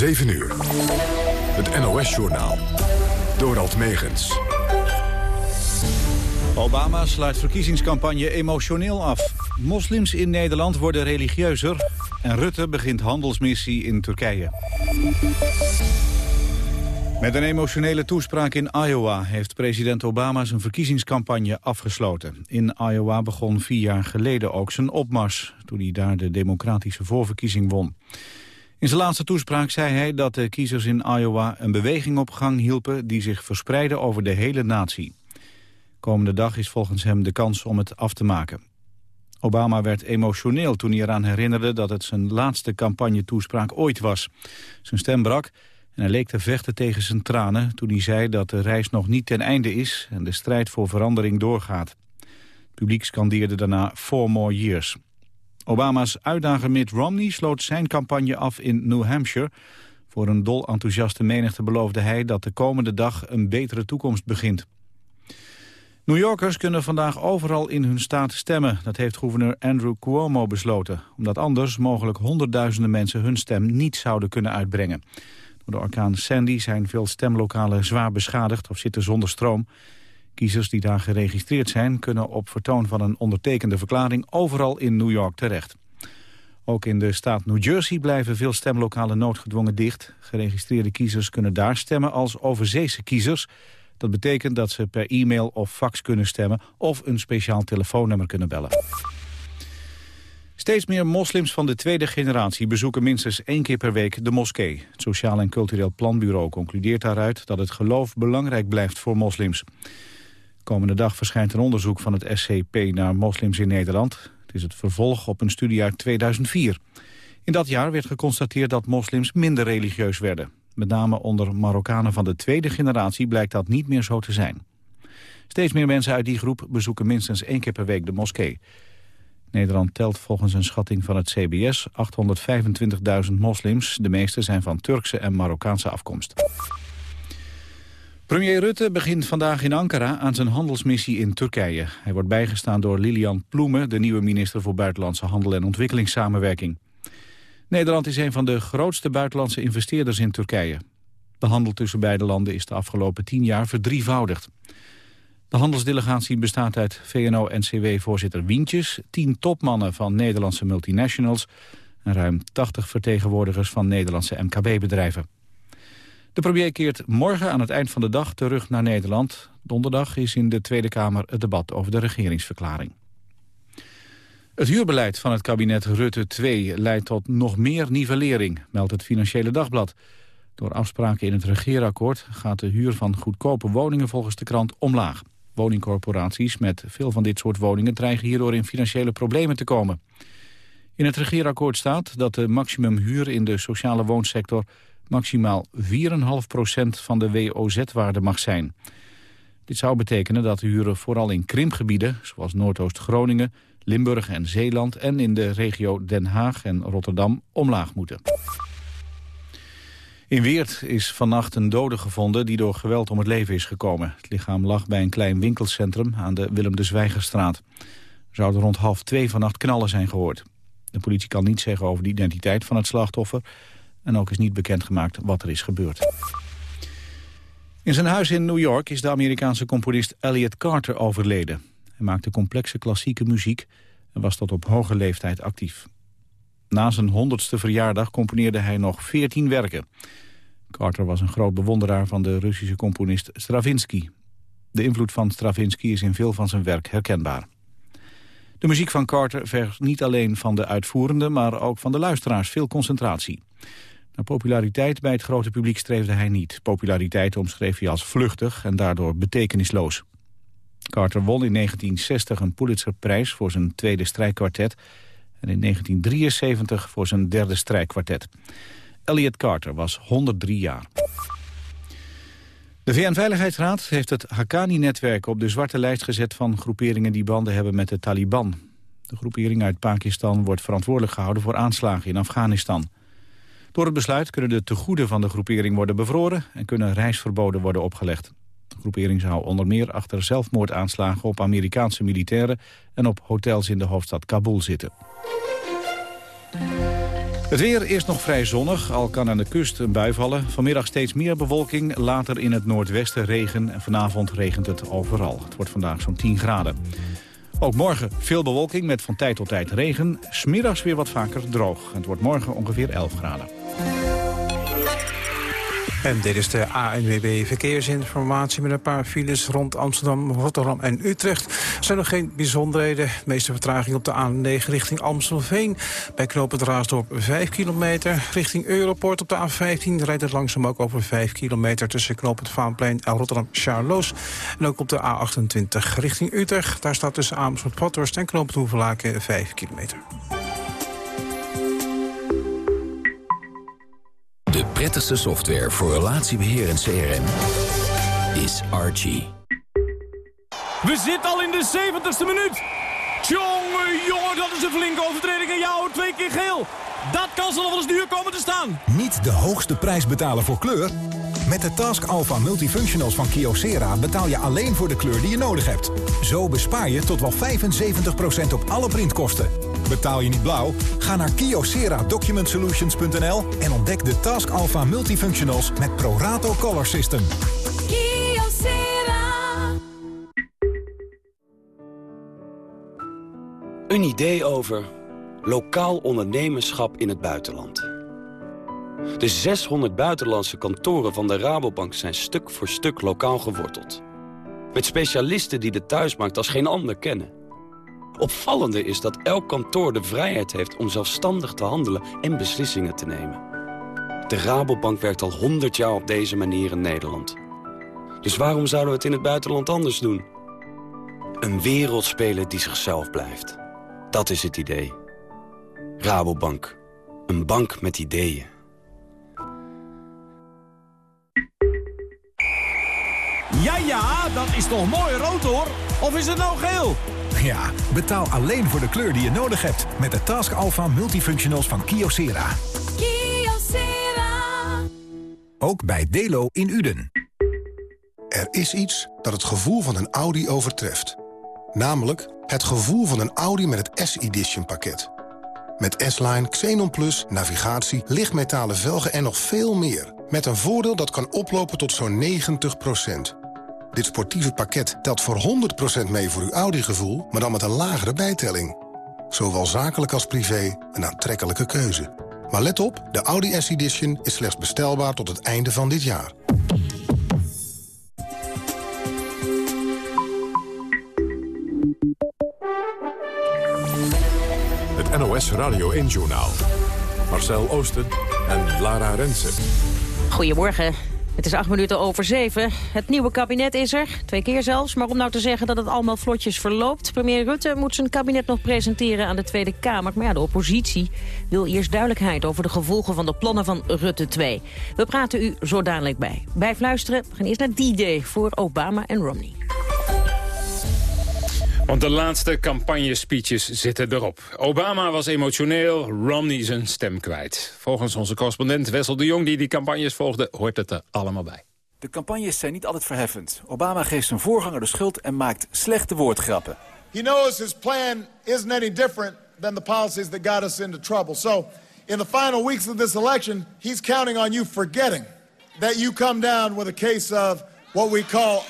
7 uur. Het NOS-journaal. Dorald Megens. Obama sluit verkiezingscampagne emotioneel af. Moslims in Nederland worden religieuzer. En Rutte begint handelsmissie in Turkije. Met een emotionele toespraak in Iowa heeft president Obama zijn verkiezingscampagne afgesloten. In Iowa begon vier jaar geleden ook zijn opmars, toen hij daar de democratische voorverkiezing won. In zijn laatste toespraak zei hij dat de kiezers in Iowa een beweging op gang hielpen die zich verspreidde over de hele natie. Komende dag is volgens hem de kans om het af te maken. Obama werd emotioneel toen hij eraan herinnerde dat het zijn laatste campagnetoespraak ooit was. Zijn stem brak en hij leek te vechten tegen zijn tranen toen hij zei dat de reis nog niet ten einde is en de strijd voor verandering doorgaat. Het publiek scandeerde daarna Four More Years. Obama's uitdager Mitt Romney sloot zijn campagne af in New Hampshire. Voor een dol enthousiaste menigte beloofde hij dat de komende dag een betere toekomst begint. New Yorkers kunnen vandaag overal in hun staat stemmen. Dat heeft gouverneur Andrew Cuomo besloten. Omdat anders mogelijk honderdduizenden mensen hun stem niet zouden kunnen uitbrengen. Door de orkaan Sandy zijn veel stemlokalen zwaar beschadigd of zitten zonder stroom. Kiezers die daar geregistreerd zijn kunnen op vertoon van een ondertekende verklaring overal in New York terecht. Ook in de staat New Jersey blijven veel stemlokalen noodgedwongen dicht. Geregistreerde kiezers kunnen daar stemmen als overzeese kiezers. Dat betekent dat ze per e-mail of fax kunnen stemmen of een speciaal telefoonnummer kunnen bellen. Steeds meer moslims van de tweede generatie bezoeken minstens één keer per week de moskee. Het Sociaal en Cultureel Planbureau concludeert daaruit dat het geloof belangrijk blijft voor moslims. Komende dag verschijnt een onderzoek van het SCP naar moslims in Nederland. Het is het vervolg op een studie uit 2004. In dat jaar werd geconstateerd dat moslims minder religieus werden. Met name onder Marokkanen van de tweede generatie blijkt dat niet meer zo te zijn. Steeds meer mensen uit die groep bezoeken minstens één keer per week de moskee. Nederland telt volgens een schatting van het CBS 825.000 moslims. De meeste zijn van Turkse en Marokkaanse afkomst. Premier Rutte begint vandaag in Ankara aan zijn handelsmissie in Turkije. Hij wordt bijgestaan door Lilian Ploemen, de nieuwe minister voor Buitenlandse Handel en Ontwikkelingssamenwerking. Nederland is een van de grootste buitenlandse investeerders in Turkije. De handel tussen beide landen is de afgelopen tien jaar verdrievoudigd. De handelsdelegatie bestaat uit VNO-NCW-voorzitter Wientjes... tien topmannen van Nederlandse multinationals... en ruim 80 vertegenwoordigers van Nederlandse MKB-bedrijven. De premier keert morgen aan het eind van de dag terug naar Nederland. Donderdag is in de Tweede Kamer het debat over de regeringsverklaring. Het huurbeleid van het kabinet Rutte 2 leidt tot nog meer nivellering, meldt het Financiële Dagblad. Door afspraken in het regeerakkoord gaat de huur van goedkope woningen volgens de krant omlaag. Woningcorporaties met veel van dit soort woningen dreigen hierdoor in financiële problemen te komen. In het regeerakkoord staat dat de maximumhuur in de sociale woonsector maximaal 4,5% van de WOZ-waarde mag zijn. Dit zou betekenen dat de huren vooral in krimpgebieden, zoals Noordoost-Groningen, Limburg en Zeeland en in de regio Den Haag en Rotterdam omlaag moeten. In Weert is vannacht een dode gevonden die door geweld om het leven is gekomen. Het lichaam lag bij een klein winkelcentrum aan de Willem de Zwijgerstraat. Er zouden rond half twee vannacht knallen zijn gehoord. De politie kan niet zeggen over de identiteit van het slachtoffer... en ook is niet bekendgemaakt wat er is gebeurd. In zijn huis in New York is de Amerikaanse componist Elliot Carter overleden. Hij maakte complexe klassieke muziek en was tot op hoge leeftijd actief. Na zijn honderdste verjaardag componeerde hij nog veertien werken. Carter was een groot bewonderaar van de Russische componist Stravinsky. De invloed van Stravinsky is in veel van zijn werk herkenbaar. De muziek van Carter vergt niet alleen van de uitvoerende... maar ook van de luisteraars veel concentratie. Naar populariteit bij het grote publiek streefde hij niet. Populariteit omschreef hij als vluchtig en daardoor betekenisloos. Carter won in 1960 een Pulitzerprijs voor zijn tweede strijkkwartet... en in 1973 voor zijn derde strijkkwartet. Elliot Carter was 103 jaar. De VN-veiligheidsraad heeft het Haqqani-netwerk op de zwarte lijst gezet van groeperingen die banden hebben met de Taliban. De groepering uit Pakistan wordt verantwoordelijk gehouden voor aanslagen in Afghanistan. Door het besluit kunnen de tegoeden van de groepering worden bevroren en kunnen reisverboden worden opgelegd. De groepering zou onder meer achter zelfmoordaanslagen op Amerikaanse militairen en op hotels in de hoofdstad Kabul zitten. Het weer eerst nog vrij zonnig, al kan aan de kust een bui vallen. Vanmiddag steeds meer bewolking, later in het noordwesten regen... en vanavond regent het overal. Het wordt vandaag zo'n 10 graden. Ook morgen veel bewolking met van tijd tot tijd regen. Smiddags weer wat vaker droog. Het wordt morgen ongeveer 11 graden. En dit is de ANWB Verkeersinformatie met een paar files rond Amsterdam, Rotterdam en Utrecht. Er zijn nog geen bijzonderheden. De meeste vertraging op de A9 richting Amstelveen. Bij knooppunt Raasdorp 5 kilometer. Richting Europort op de A15 rijdt het langzaam ook over 5 kilometer... tussen knooppunt Vaanplein en Rotterdam-Charloes. En ook op de A28 richting Utrecht. Daar staat tussen Amersfoort-Vathorst en knooppunt Hoevelaken 5 kilometer. De prettigste software voor relatiebeheer en CRM is Archie. We zitten al in de 70ste minuut. Tjonge, jongen, dat is een flinke overtreding. En jou, twee keer geel. Dat kan ze nog wel eens duur komen te staan. Niet de hoogste prijs betalen voor kleur? Met de Task Alpha Multifunctionals van Kyocera betaal je alleen voor de kleur die je nodig hebt. Zo bespaar je tot wel 75% op alle printkosten. Betaal je niet blauw? Ga naar kyocera-document-solutions.nl en ontdek de Task Alpha Multifunctionals met Prorato Color System. Kyocera. Een idee over lokaal ondernemerschap in het buitenland. De 600 buitenlandse kantoren van de Rabobank zijn stuk voor stuk lokaal geworteld. Met specialisten die de thuismarkt als geen ander kennen. Opvallende is dat elk kantoor de vrijheid heeft om zelfstandig te handelen en beslissingen te nemen. De Rabobank werkt al 100 jaar op deze manier in Nederland. Dus waarom zouden we het in het buitenland anders doen? Een wereldspeler die zichzelf blijft. Dat is het idee. Rabobank. Een bank met ideeën. Ja, ja, dat is toch mooi rood hoor. Of is het nou geel? Ja, betaal alleen voor de kleur die je nodig hebt met de Task Alpha Multifunctionals van Kyocera. Kyocera. Ook bij Delo in Uden. Er is iets dat het gevoel van een Audi overtreft. Namelijk het gevoel van een Audi met het S-Edition pakket. Met S-Line, Xenon Plus, navigatie, lichtmetalen velgen en nog veel meer. Met een voordeel dat kan oplopen tot zo'n 90%. Dit sportieve pakket telt voor 100% mee voor uw Audi-gevoel... maar dan met een lagere bijtelling. Zowel zakelijk als privé een aantrekkelijke keuze. Maar let op, de Audi S-Edition is slechts bestelbaar tot het einde van dit jaar. Het NOS Radio 1-journaal. Marcel Oosten en Lara Rensen. Goedemorgen. Het is acht minuten over zeven. Het nieuwe kabinet is er, twee keer zelfs. Maar om nou te zeggen dat het allemaal vlotjes verloopt... premier Rutte moet zijn kabinet nog presenteren aan de Tweede Kamer. Maar ja, de oppositie wil eerst duidelijkheid... over de gevolgen van de plannen van Rutte 2. We praten u zo dadelijk bij. Blijf luisteren. We gaan eerst naar D-Day voor Obama en Romney. Want de laatste campagne-speeches zitten erop. Obama was emotioneel, Romney zijn stem kwijt. Volgens onze correspondent Wessel de Jong, die die campagnes volgde... hoort het er allemaal bij. De campagnes zijn niet altijd verheffend. Obama geeft zijn voorganger de schuld en maakt slechte woordgrappen. He knows his plan isn't any different than the policies that got us into trouble. So, in the final weeks of this election, he's counting on you forgetting that you come down with a case of what we call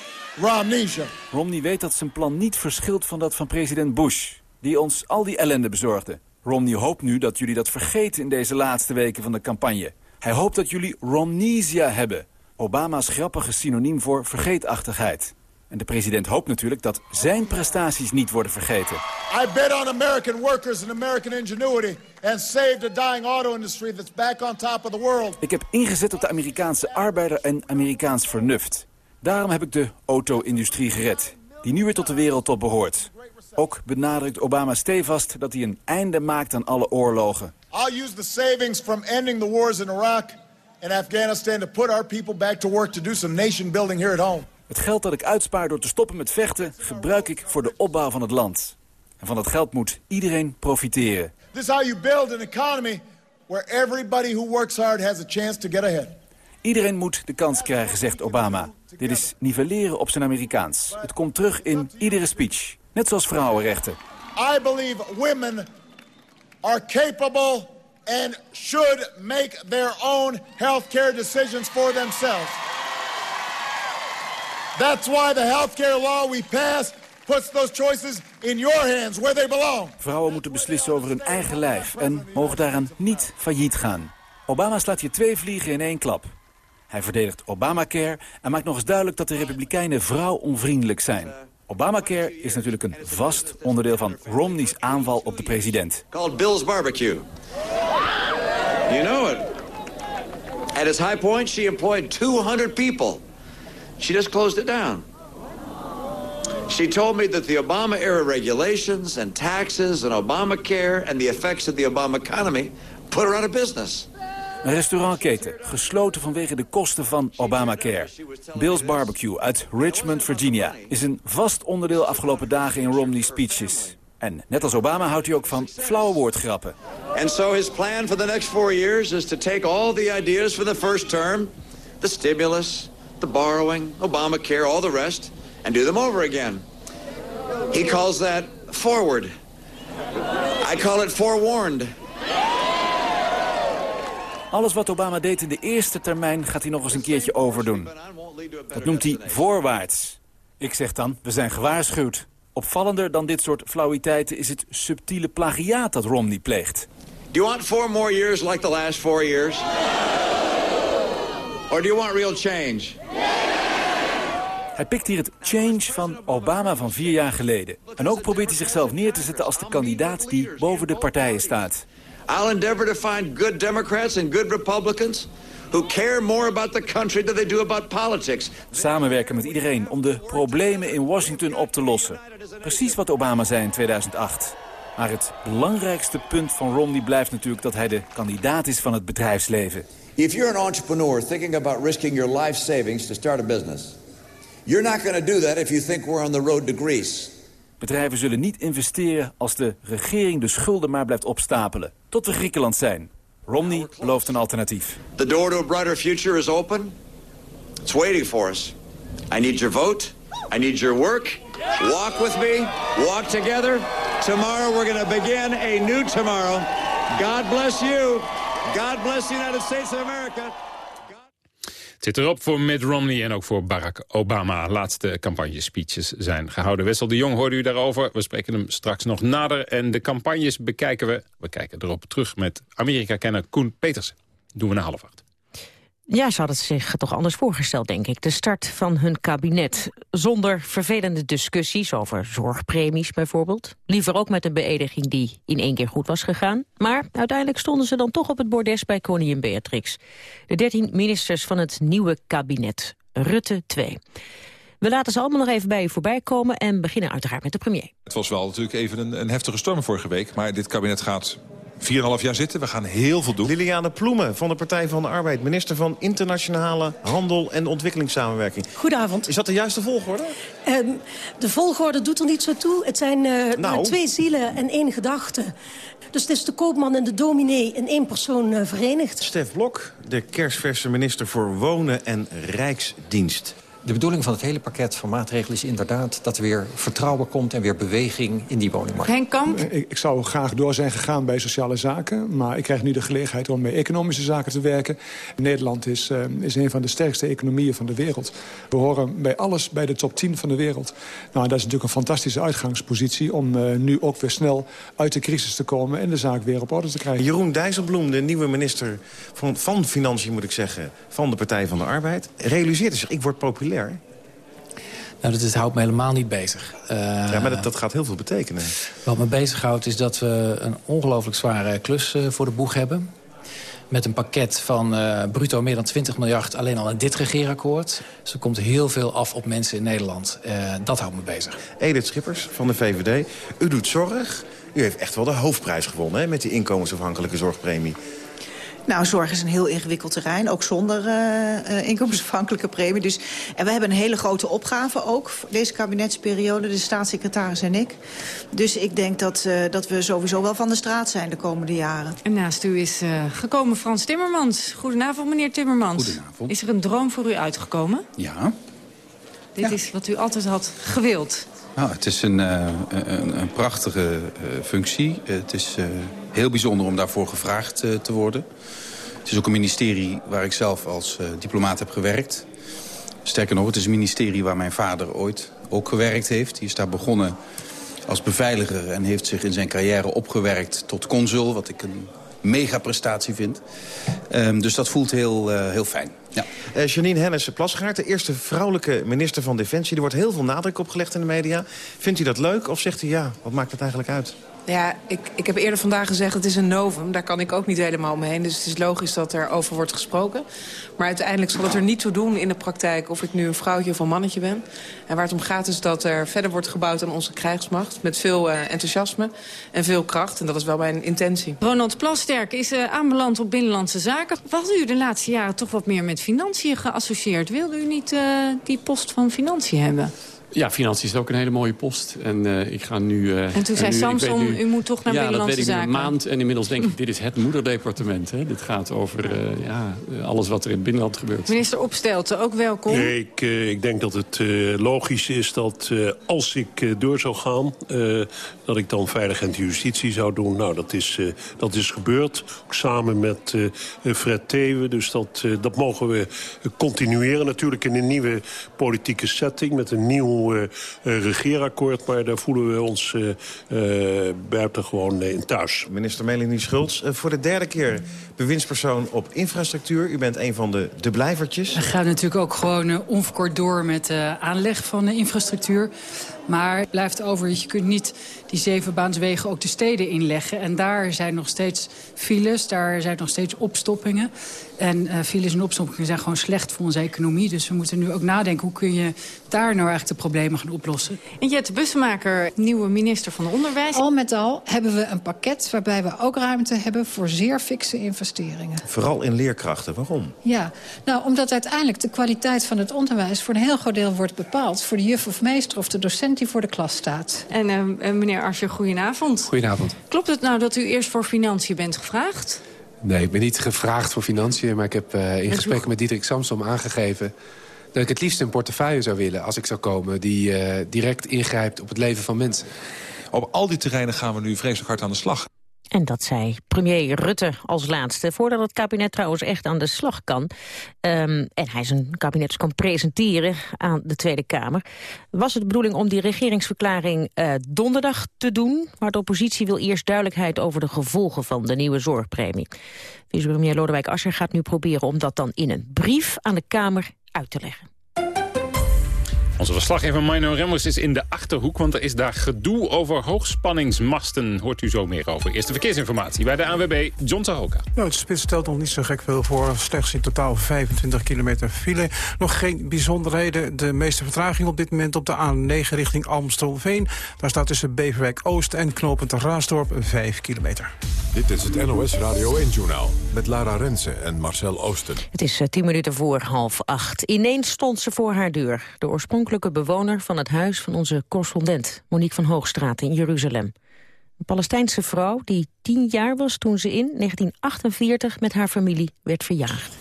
Romney weet dat zijn plan niet verschilt van dat van president Bush... die ons al die ellende bezorgde. Romney hoopt nu dat jullie dat vergeten in deze laatste weken van de campagne. Hij hoopt dat jullie Romnesia hebben. Obama's grappige synoniem voor vergeetachtigheid. En de president hoopt natuurlijk dat zijn prestaties niet worden vergeten. I bet on American workers and American ingenuity and saved a dying auto industry that's back on top of the world. Ik heb ingezet op de Amerikaanse arbeider en Amerikaans vernuft. Daarom heb ik de auto-industrie gered, die nu weer tot de wereldtop behoort. Ook benadrukt Obama stevast dat hij een einde maakt aan alle oorlogen. I'll use the savings from ending the wars in Iraq and Afghanistan to put our people back to work to do some nation building here at home. Het geld dat ik uitspaar door te stoppen met vechten... gebruik ik voor de opbouw van het land. En van dat geld moet iedereen profiteren. This is how you build an economy where everybody who works hard has a chance to get ahead. Iedereen moet de kans krijgen, zegt Obama. Dit is nivelleren op zijn Amerikaans. Het komt terug in iedere speech. Net zoals vrouwenrechten. I believe women are capable and should make their own health care decisions for themselves. That's why the health care law we passed puts those choices in your hands where they belong. Vrouwen moeten beslissen over hun eigen lijf en mogen daaraan niet failliet gaan. Obama slaat hier twee vliegen in één klap. Hij verdedigt Obamacare en maakt nog eens duidelijk dat de Republikeinen vrouwonvriendelijk zijn. Obamacare is natuurlijk een vast onderdeel van Romney's aanval op de president. Called Bill's Barbecue. You know it. At its high point, she employed 200 people. She just closed it down. She told me that the Obama-era regulations and taxes and Obamacare and the effects of the Obama economy put her out of business. Een restaurantketen, gesloten vanwege de kosten van Obamacare. Bill's Barbecue uit Richmond, Virginia... is een vast onderdeel afgelopen dagen in Romney's speeches. En net als Obama houdt hij ook van flauwe woordgrappen. And so his plan for the next four years is to take all the ideas from the first term... the stimulus, the borrowing, Obamacare, all the rest... and do them over again. He calls that forward. I call it forewarned. Alles wat Obama deed in de eerste termijn gaat hij nog eens een keertje overdoen. Dat noemt hij voorwaarts. Ik zeg dan, we zijn gewaarschuwd. Opvallender dan dit soort flauwiteiten is het subtiele plagiaat dat Romney pleegt. Do you want four more years like the last four years? Or do you want real change? Hij pikt hier het change van Obama van vier jaar geleden. En ook probeert hij zichzelf neer te zetten als de kandidaat die boven de partijen staat. I'll endeavor to find good Democrats and good Republicans who care more about the country than they do about politics. Samenwerken met iedereen om de problemen in Washington op te lossen. Precies wat Obama zei in 2008. Maar het belangrijkste punt van Romney blijft natuurlijk dat hij de kandidaat is van het bedrijfsleven. If you're an entrepreneur thinking about risking your life savings to start a business, you're not going to do that if you think we're on the road to Greece. Bedrijven zullen niet investeren als de regering de schulden maar blijft opstapelen. Tot we Griekenland zijn. Romney belooft een alternatief. The door to a brighter future is open. It's waiting for us. I need your vote. I need your work. Walk with me. Walk together. Tomorrow we're going to begin a new tomorrow. God bless you. God bless the United States of America. Het zit erop voor Mitt Romney en ook voor Barack Obama. Laatste campagnespeeches zijn gehouden. Wessel de Jong hoorde u daarover. We spreken hem straks nog nader. En de campagnes bekijken we. We kijken erop terug met Amerika-kenner Koen Petersen. Doen we na half acht. Ja, ze hadden zich toch anders voorgesteld, denk ik. De start van hun kabinet. Zonder vervelende discussies over zorgpremies bijvoorbeeld. Liever ook met een beëdiging die in één keer goed was gegaan. Maar uiteindelijk stonden ze dan toch op het bordes bij koningin Beatrix. De dertien ministers van het nieuwe kabinet. Rutte 2. We laten ze allemaal nog even bij u voorbij komen en beginnen uiteraard met de premier. Het was wel natuurlijk even een, een heftige storm vorige week, maar dit kabinet gaat 4,5 jaar zitten. We gaan heel veel doen. Liliane Ploemen van de Partij van de Arbeid. Minister van Internationale Handel en Ontwikkelingssamenwerking. Goedenavond. Is dat de juiste volgorde? Um, de volgorde doet er niet zo toe. Het zijn uh, nou. twee zielen en één gedachte. Dus het is de koopman en de dominee in één persoon uh, verenigd. Stef Blok, de kerstverse minister voor Wonen en Rijksdienst. De bedoeling van het hele pakket van maatregelen is inderdaad... dat er weer vertrouwen komt en weer beweging in die woningmarkt. Henk Kamp? Ik, ik, zou graag door zijn gegaan bij sociale zaken. Maar ik krijg nu de gelegenheid om bij economische zaken te werken. Nederland is, uh, is een van de sterkste economieën van de wereld. We horen bij alles bij de top 10 van de wereld. Nou, dat is natuurlijk een fantastische uitgangspositie... om uh, nu ook weer snel uit de crisis te komen... en de zaak weer op orde te krijgen. Jeroen Dijsselbloem, de nieuwe minister van, van Financiën, moet ik zeggen... van de Partij van de Arbeid, realiseert zich... ik word populair nou, dat, houdt me helemaal niet bezig. Uh, ja, maar dat, dat, gaat heel veel betekenen. Wat me bezighoudt is dat we een ongelooflijk zware klus uh, voor de boeg hebben. Met een pakket van uh, bruto meer dan 20 miljard alleen al in dit regeerakkoord. Dus er komt heel veel af op mensen in Nederland. dat houdt me bezig. Edith Schippers van de VVD. U doet zorg. U heeft echt wel de hoofdprijs gewonnen hè, met die inkomensafhankelijke zorgpremie. Nou, zorg is een heel ingewikkeld terrein, ook zonder uh, uh, inkomensafhankelijke premie. Dus, en we hebben een hele grote opgave ook, deze kabinetsperiode, de staatssecretaris en ik. Dus ik denk dat, uh, dat we sowieso wel van de straat zijn de komende jaren. En naast u is gekomen Frans Timmermans. Goedenavond, meneer Timmermans. Goedenavond. Is er een droom voor u uitgekomen? Ja. Dit ja. is wat u altijd had gewild. Nou, het is een, een, een prachtige functie. Het is heel bijzonder om daarvoor gevraagd te worden. Het is ook een ministerie waar ik zelf als diplomaat heb gewerkt. Sterker nog, het is een ministerie waar mijn vader ooit ook gewerkt heeft. Die is daar begonnen als beveiliger en heeft zich in zijn carrière opgewerkt tot consul. Wat ik een mega prestatie vind. Um, dus dat voelt heel, uh, heel fijn. Ja. Janine Hennissen-Plasgaard, de eerste vrouwelijke minister van Defensie. Er wordt heel veel nadruk op gelegd in de media. Vindt u dat leuk of zegt u ja, wat maakt het eigenlijk uit? Ja, ik, ik heb eerder vandaag gezegd het is een novum. Daar kan ik ook niet helemaal omheen. Dus het is logisch dat er over wordt gesproken. Maar uiteindelijk zal het er niet toe doen in de praktijk... of ik nu een vrouwtje of een mannetje ben. En waar het om gaat is dat er verder wordt gebouwd aan onze krijgsmacht... met veel uh, enthousiasme en veel kracht. En dat is wel mijn intentie. Ronald Plasterk is uh, aanbeland op Binnenlandse Zaken. Wat u de laatste jaren toch wat meer met financiën geassocieerd? Wilde u niet uh, die post van financiën hebben? Ja, financiën is ook een hele mooie post. En uh, ik ga nu... Uh, en toen zei Samson, u moet toch naar ja, Binnenlandse Zaken. Ja, dat weet ik een maand. En inmiddels denk ik, dit is het moederdepartement. Hè. Dit gaat over uh, ja, alles wat er in het binnenland gebeurt. Minister Opstelten, ook welkom. Nee, ik, ik denk dat het logisch is dat als ik door zou gaan... dat ik dan veiligheid en justitie zou doen. Nou, dat is, dat is gebeurd. Ook samen met Fred Thewe. Dus dat, dat mogen we continueren. Natuurlijk in een nieuwe politieke setting. Met een nieuw uh, regeerakkoord. Maar daar voelen we ons uh, uh, buitengewoon in thuis. Minister Melanie Schultz, voor de derde keer bewindspersoon op infrastructuur. U bent een van de, de blijvertjes. We gaan natuurlijk ook gewoon onverkort door met de aanleg van de infrastructuur. Maar het blijft over, je kunt niet die zevenbaanswegen ook de steden inleggen. En daar zijn nog steeds files, daar zijn nog steeds opstoppingen. En uh, files en opstoppingen zijn gewoon slecht voor onze economie. Dus we moeten nu ook nadenken, hoe kun je daar nou eigenlijk de problemen gaan oplossen. En Jette Bussemaker, nieuwe minister van Onderwijs. Al met al hebben we een pakket waarbij we ook ruimte hebben voor zeer fikse investeringen. Vooral in leerkrachten, waarom? Ja, nou omdat uiteindelijk de kwaliteit van het onderwijs voor een heel groot deel wordt bepaald. Voor de juf of meester of de docent die voor de klas staat. En uh, meneer Arsje, goedenavond. Goedenavond. Klopt het nou dat u eerst voor financiën bent gevraagd? Nee, ik ben niet gevraagd voor financiën... maar ik heb uh, in gesprekken met Diederik Samsom aangegeven... dat ik het liefst een portefeuille zou willen als ik zou komen... die uh, direct ingrijpt op het leven van mensen. Op al die terreinen gaan we nu vreselijk hard aan de slag. En dat zei premier Rutte als laatste. Voordat het kabinet trouwens echt aan de slag kan... Um, en hij zijn kabinet kan presenteren aan de Tweede Kamer... was het de bedoeling om die regeringsverklaring uh, donderdag te doen. Maar de oppositie wil eerst duidelijkheid over de gevolgen van de nieuwe zorgpremie. Vicepremier Lodewijk Asscher gaat nu proberen om dat dan in een brief aan de Kamer uit te leggen. Onze verslaggever Mino Remmers is in de Achterhoek... want er is daar gedoe over hoogspanningsmasten. Hoort u zo meer over. Eerste verkeersinformatie bij de ANWB, John Tahoka. Nou, het spits stelt nog niet zo gek veel voor. Slechts in totaal 25 kilometer file. Nog geen bijzonderheden. De meeste vertraging op dit moment op de A9 richting Amstelveen. Daar staat tussen Beverwijk Oost en knooppunt Raasdorp 5 kilometer. Dit is het NOS Radio 1-journaal met Lara Rensen en Marcel Oosten. Het is 10 minuten voor half acht. Ineens stond ze voor haar deur. De oorspronkelijke bewoner van het huis van onze correspondent... Monique van Hoogstraat in Jeruzalem. Een Palestijnse vrouw die tien jaar was toen ze in 1948 met haar familie werd verjaagd.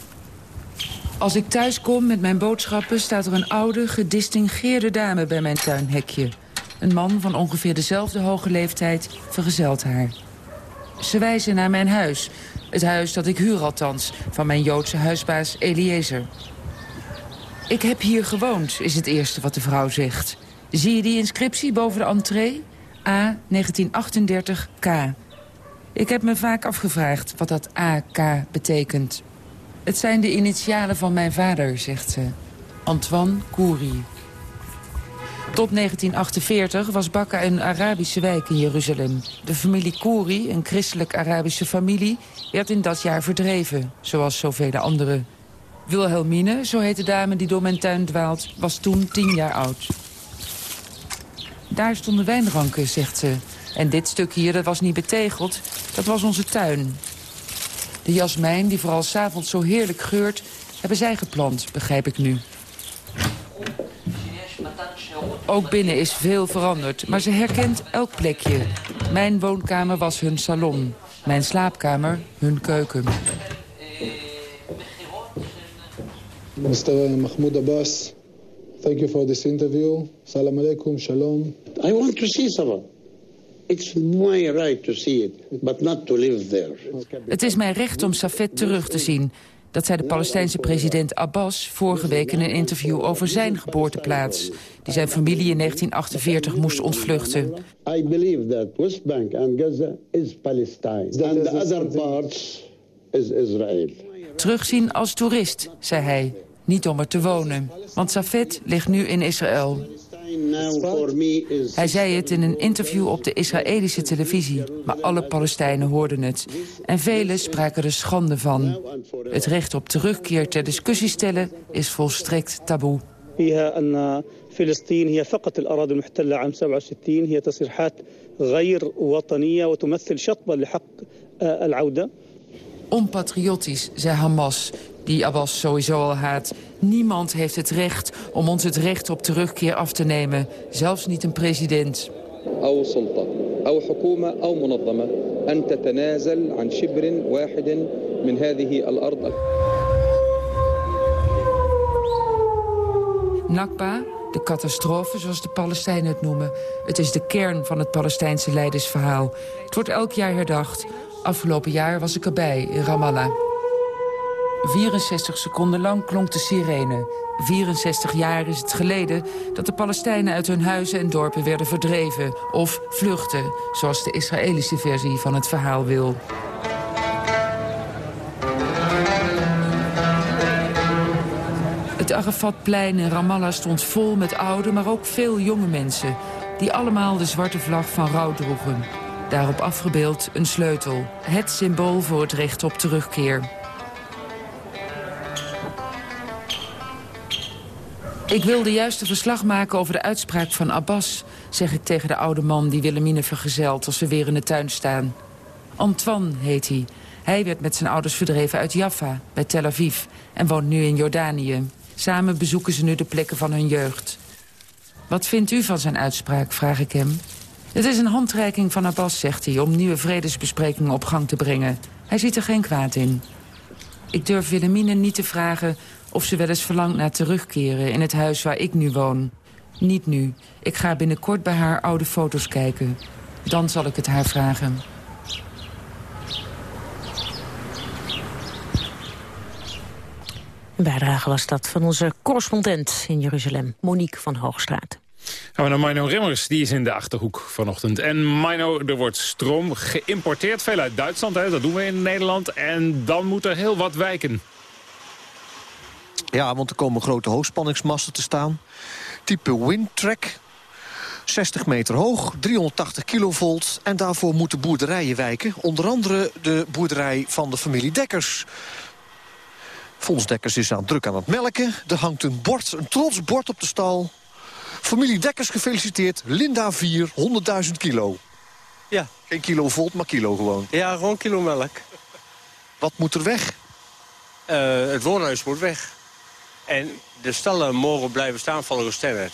Als ik thuis kom met mijn boodschappen staat er een oude, gedistingeerde dame bij mijn tuinhekje. Een man van ongeveer dezelfde hoge leeftijd vergezelt haar. Ze wijzen naar mijn huis. Het huis dat ik huur althans, van mijn Joodse huisbaas Eliezer. Ik heb hier gewoond, is het eerste wat de vrouw zegt. Zie je die inscriptie boven de entree? A 1938K. Ik heb me vaak afgevraagd wat dat AK betekent. Het zijn de initialen van mijn vader, zegt ze. Antoine Kouri. Tot 1948 was Bakka een Arabische wijk in Jeruzalem. De familie Kouri, een christelijk-Arabische familie, werd in dat jaar verdreven, zoals zoveel anderen. Wilhelmine, zo heet de dame die door mijn tuin dwaalt, was toen tien jaar oud. Daar stonden wijnranken, zegt ze. En dit stuk hier, dat was niet betegeld, dat was onze tuin. De jasmijn, die vooral s'avonds zo heerlijk geurt, hebben zij geplant, begrijp ik nu. Ook binnen is veel veranderd, maar ze herkent elk plekje. Mijn woonkamer was hun salon. Mijn slaapkamer hun keuken. Mr. Mahmoud Abbas, thank you for this interview. Salam alaikum, shalom. I want to see someone. It's my right to see it, but not to live there. Het is mijn recht om Safed terug te zien. Dat zei de Palestijnse president Abbas vorige week in een interview over zijn geboorteplaats. Die zijn familie in 1948 moest ontvluchten. I believe that West Bank and Gaza is Palestine. And the other parts is Israel. Terugzien als toerist, zei hij Niet om er te wonen. Want Safed ligt nu in Israël. Now for me is Hij zei het in een interview op de Israëlische televisie. Maar alle Palestijnen hoorden het. En velen spraken er schande van. Het recht op terugkeer ter discussie stellen is volstrekt taboe. فيها أن فلسطين هي فقط الأراضي المحتلة عام 67 هي تصريحات غير وطنية وتمثل شطبا لحق آه، العودة Onpatriotisch, zei Hamas, die Abbas sowieso al haat. Niemand heeft het recht om ons het recht op terugkeer af te nemen. Zelfs niet een president. أو سلطة أو حكومة أو منظمة أن تتنازل عن شبر واحد من هذه الأرض Nakba, de catastrofe zoals de Palestijnen het noemen. Het is de kern van het Palestijnse leidersverhaal. Het wordt elk jaar herdacht. Afgelopen jaar was ik erbij in Ramallah. 64 seconden lang klonk de sirene. 64 jaar is het geleden dat de Palestijnen uit hun huizen en dorpen werden verdreven. Of vluchten, zoals de Israëlische versie van het verhaal wil. Het Arafatplein in Ramallah stond vol met oude, maar ook veel jonge mensen... die allemaal de zwarte vlag van rouw droegen. Daarop afgebeeld een sleutel. Het symbool voor het recht op terugkeer. Ik wilde juist een verslag maken over de uitspraak van Abbas... zeg ik tegen de oude man die Willemine vergezelt als we weer in de tuin staan. Antoine heet hij. Hij werd met zijn ouders verdreven uit Jaffa, bij Tel Aviv... en woont nu in Jordanië. Samen bezoeken ze nu de plekken van hun jeugd. Wat vindt u van zijn uitspraak, vraag ik hem. Het is een handreiking van Abbas, zegt hij, om nieuwe vredesbesprekingen op gang te brengen. Hij ziet er geen kwaad in. Ik durf Willemine niet te vragen of ze wel eens verlangt naar terugkeren... in het huis waar ik nu woon. Niet nu. Ik ga binnenkort bij haar oude foto's kijken. Dan zal ik het haar vragen. Een bijdrage was dat van onze correspondent in Jeruzalem, Monique van Hoogstraat. Gaan we naar Mino Remmers, die is in de Achterhoek vanochtend. En Mino, er wordt stroom geïmporteerd, veel uit Duitsland, hè, dat doen we in Nederland. En dan moet er heel wat wijken. Ja, want er komen grote hoogspanningsmasten te staan. Type Windtrack, 60 meter hoog, 380 kilovolt. En daarvoor moeten boerderijen wijken. Onder andere de boerderij van de familie Dekkers. Fons Dekkers is aan druk aan het melken. Er hangt een bord, een trots bord op de stal. Familie Dekkers gefeliciteerd. Linda 4, 100.000 kilo. Ja. Geen kilo volt, maar kilo gewoon. Ja, gewoon kilo melk. Wat moet er weg? Eh, het woonhuis moet weg. En de stallen mogen blijven staan volgens Stennet.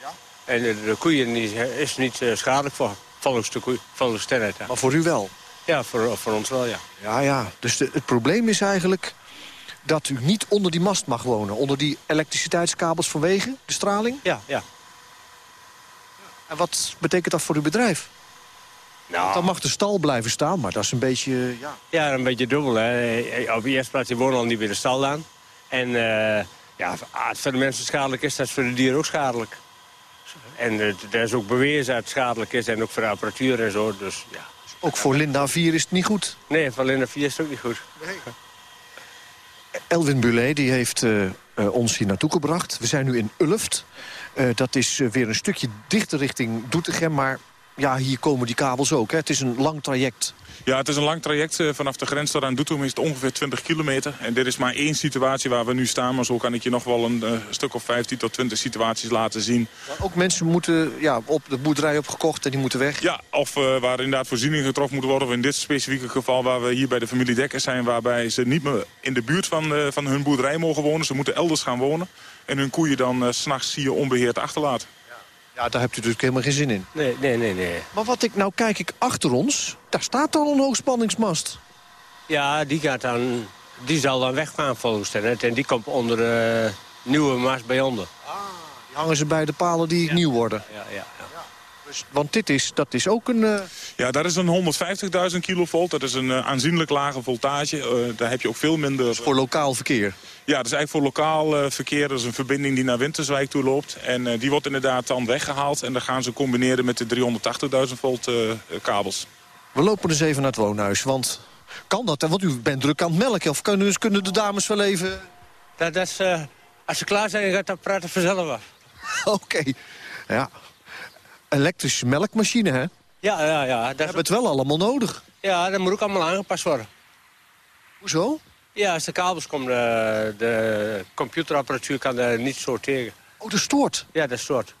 Ja? En de, de koeien is, is niet eh, schadelijk voor, volgens, de koe, volgens Stennet. Ja. Maar voor u wel? Ja, voor, voor ons wel, ja. Ja, ja. Dus de, het probleem is eigenlijk dat u niet onder die mast mag wonen. Onder die elektriciteitskabels vanwege de straling? Ja, ja. En wat betekent dat voor uw bedrijf? Nou. Dan mag de stal blijven staan, maar dat is een beetje... Ja, Ja, een beetje dubbel. Hè. Op de eerste plaats, die wonen al niet bij de stal aan. En uh, ja, als het voor de mensen schadelijk is, dat is voor de dieren ook schadelijk. En uh, er is ook bewezen dat het schadelijk is en ook voor de apparatuur en zo. Dus, ja. Ook voor Linda 4 is het niet goed? Nee, voor Linda 4 is het ook niet goed. Nee. Elwin Bulet die heeft uh, ons hier naartoe gebracht. We zijn nu in Ulft. Uh, dat is weer een stukje dichter richting Doetinchem, maar ja, hier komen die kabels ook. Hè. Het is een lang traject. Ja, het is een lang traject. Vanaf de grens tot aan Doetinchem is het ongeveer 20 kilometer. En dit is maar één situatie waar we nu staan. Maar zo kan ik je nog wel een uh, stuk of 15 tot 20 situaties laten zien. Maar ook mensen moeten ja, op de boerderij opgekocht en die moeten weg? Ja, of uh, waar inderdaad voorzieningen getroffen moeten worden. Of in dit specifieke geval waar we hier bij de familie Dekkers zijn... waarbij ze niet meer in de buurt van, uh, van hun boerderij mogen wonen. Ze moeten elders gaan wonen. En hun koeien dan uh, s'nachts hier onbeheerd achterlaten. Ja, daar hebt u natuurlijk helemaal geen zin in. Nee, nee, nee, nee. Maar wat ik nou kijk ik achter ons, daar staat al een hoogspanningsmast. Ja, die gaat dan, die zal dan weggaan volgens net. En die komt onder de uh, nieuwe mast bij onder. Ah, die hangen ze bij de palen die ja. nieuw worden. Ja, ja, ja. Dus, want dit is, dat is ook een... Uh... Ja, dat is een 150.000 kilovolt. Dat is een uh, aanzienlijk lage voltage. Uh, daar heb je ook veel minder... voor lokaal verkeer? Ja, dat is eigenlijk voor lokaal verkeer. Dat is een verbinding die naar Winterswijk toe loopt. En die wordt inderdaad dan weggehaald. En dan gaan ze combineren met de 380.000 volt kabels. We lopen dus even naar het woonhuis, want kan dat? Want u bent druk aan het melken. Of kunnen, kunnen de dames wel even... Dat, dat is, als ze klaar zijn, gaat dat praten vanzelf af. Oké, ja elektrische melkmachine, hè? Ja, ja, ja. Dat We hebben het wel allemaal nodig. Ja, dat moet ook allemaal aangepast worden. Hoezo? Ja, als de kabels komen, de, de computerapparatuur kan er niet zo tegen. Oh, dat stoort? Ja, dat stoort.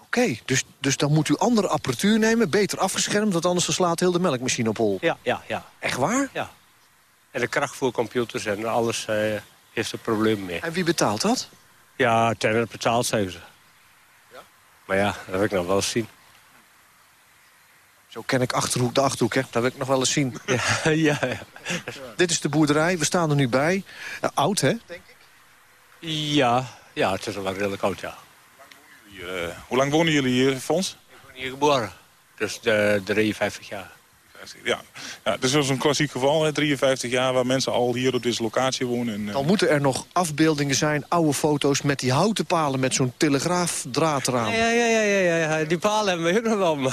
Oké, dus, dus dan moet u andere apparatuur nemen, beter afgeschermd... want anders slaat heel de melkmachine op hol. Ja, ja, ja. Echt waar? Ja. En de krachtvoercomputers en alles uh, heeft er problemen mee. En wie betaalt dat? Ja, Tennet betaalt, ze. Maar ja, dat wil ik nog wel eens zien. Zo ken ik Achterhoek de Achterhoek, hè? Dat wil ik nog wel eens zien. Ja, ja, ja. Dit is de boerderij, we staan er nu bij. Uh, oud, hè? Denk ik. Ja, ja, het is wel redelijk oud, ja. Hier, hoe lang wonen jullie hier, Fons? Ik ben hier geboren, dus de 53 jaar. Ja, ja het is wel zo'n klassiek geval, hè, 53 jaar... waar mensen al hier op deze locatie wonen. En, uh... Dan moeten er nog afbeeldingen zijn, oude foto's... met die houten palen met zo'n telegraafdraad eraan. Ja, ja, ja, ja, ja, die palen hebben we ook nog wel.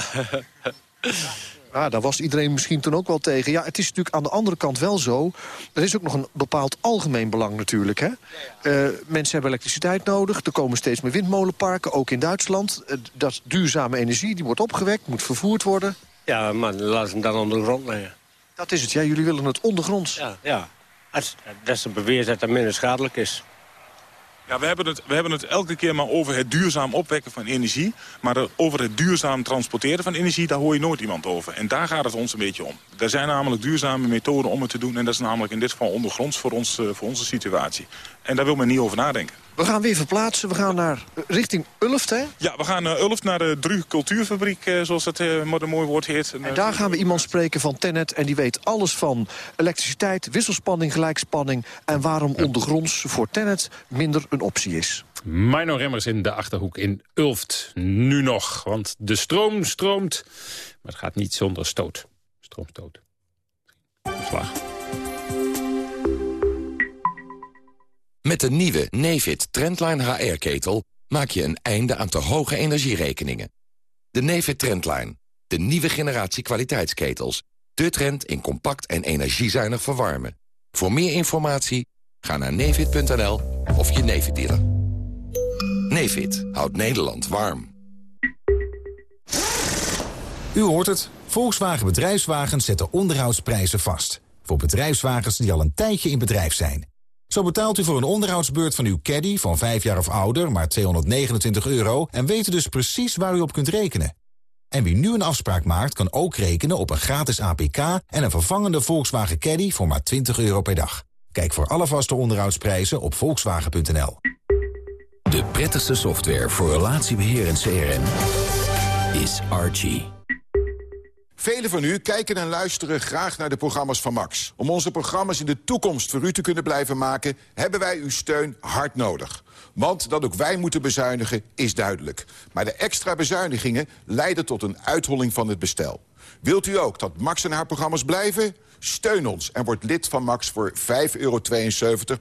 Ja, daar was iedereen misschien toen ook wel tegen. Ja, het is natuurlijk aan de andere kant wel zo. Er is ook nog een bepaald algemeen belang natuurlijk. Hè? Uh, mensen hebben elektriciteit nodig. Er komen steeds meer windmolenparken, ook in Duitsland. Uh, dat is duurzame energie, die wordt opgewekt, moet vervoerd worden. Ja, maar laat ze hem dan onder de grond leggen. Dat is het, ja. Jullie willen het ondergronds. Ja, ja. Dat is een beweer dat het minder schadelijk is. Ja, we hebben, het, we hebben het elke keer maar over het duurzaam opwekken van energie. Maar over het duurzaam transporteren van energie, daar hoor je nooit iemand over. En daar gaat het ons een beetje om. Er zijn namelijk duurzame methoden om het te doen. En dat is namelijk in dit geval ondergronds voor, ons, eh, voor onze situatie. En daar wil men niet over nadenken. We gaan weer verplaatsen. We gaan naar eh, richting Ulft, hè? Ja, we gaan naar uh, Ulft, naar de Dru Cultuurfabriek, uh, zoals het uh, een mooi woord heet. En daar gaan we iemand spreken van Tennet. En die weet alles van elektriciteit, wisselspanning, gelijkspanning... en waarom ondergronds voor Tennet minder een optie is. Mino Remmers in de Achterhoek in Ulft. Nu nog, want de stroom stroomt. Maar het gaat niet zonder stoot. Stroomstoot. Slag. Met de nieuwe Nefit Trendline HR-ketel maak je een einde aan te hoge energierekeningen. De Nefit Trendline, de nieuwe generatie kwaliteitsketels. De trend in compact en energiezuinig verwarmen. Voor meer informatie ga naar nefit.nl of je Nefit dealer. Nefit houdt Nederland warm. U hoort het. Volkswagen Bedrijfswagens zetten onderhoudsprijzen vast. Voor bedrijfswagens die al een tijdje in bedrijf zijn. Zo betaalt u voor een onderhoudsbeurt van uw caddy van 5 jaar of ouder maar 229 euro... en weet dus precies waar u op kunt rekenen. En wie nu een afspraak maakt, kan ook rekenen op een gratis APK... en een vervangende Volkswagen Caddy voor maar 20 euro per dag. Kijk voor alle vaste onderhoudsprijzen op volkswagen.nl. De prettigste software voor relatiebeheer en CRM is Archie. Velen van u kijken en luisteren graag naar de programma's van Max. Om onze programma's in de toekomst voor u te kunnen blijven maken... hebben wij uw steun hard nodig. Want dat ook wij moeten bezuinigen is duidelijk. Maar de extra bezuinigingen leiden tot een uitholling van het bestel. Wilt u ook dat Max en haar programma's blijven? Steun ons en word lid van Max voor 5,72 euro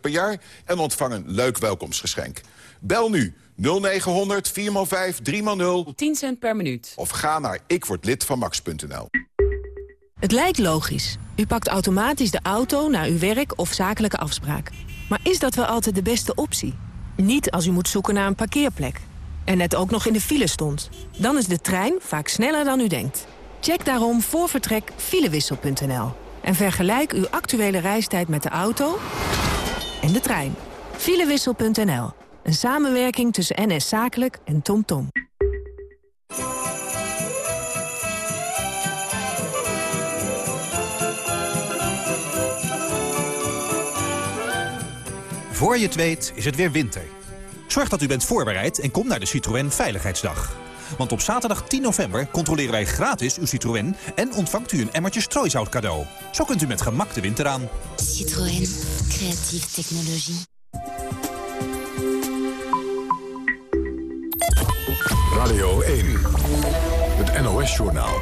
per jaar... en ontvang een leuk welkomstgeschenk. Bel nu 0900 4x5 3x0 10 cent per minuut. Of ga naar ikwordlidvanmax.nl. Het lijkt logisch. U pakt automatisch de auto naar uw werk of zakelijke afspraak. Maar is dat wel altijd de beste optie? Niet als u moet zoeken naar een parkeerplek. En net ook nog in de file stond. Dan is de trein vaak sneller dan u denkt. Check daarom voor vertrek filewissel.nl. En vergelijk uw actuele reistijd met de auto en de trein. Filewissel.nl. Een samenwerking tussen NS Zakelijk en TomTom. Voor je het weet is het weer winter. Zorg dat u bent voorbereid en kom naar de Citroën Veiligheidsdag. Want op zaterdag 10 november controleren wij gratis uw Citroën... en ontvangt u een emmertje strooisout cadeau. Zo kunt u met gemak de winter aan. Citroën. Creatieve technologie. Radio 1. NOS-journaal.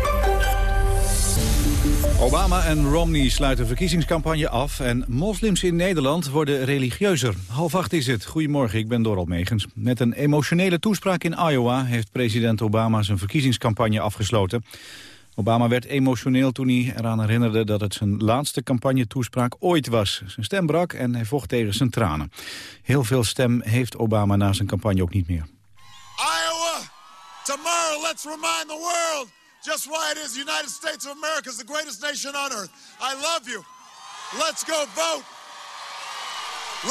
Obama en Romney sluiten verkiezingscampagne af... en moslims in Nederland worden religieuzer. Half acht is het. Goedemorgen, ik ben Dorald Megens. Met een emotionele toespraak in Iowa... heeft president Obama zijn verkiezingscampagne afgesloten. Obama werd emotioneel toen hij eraan herinnerde... dat het zijn laatste campagnetoespraak ooit was. Zijn stem brak en hij vocht tegen zijn tranen. Heel veel stem heeft Obama na zijn campagne ook niet meer. Tomorrow let's remind the world just why it is the United States of America is the greatest nation on earth. I love you. Let's go vote.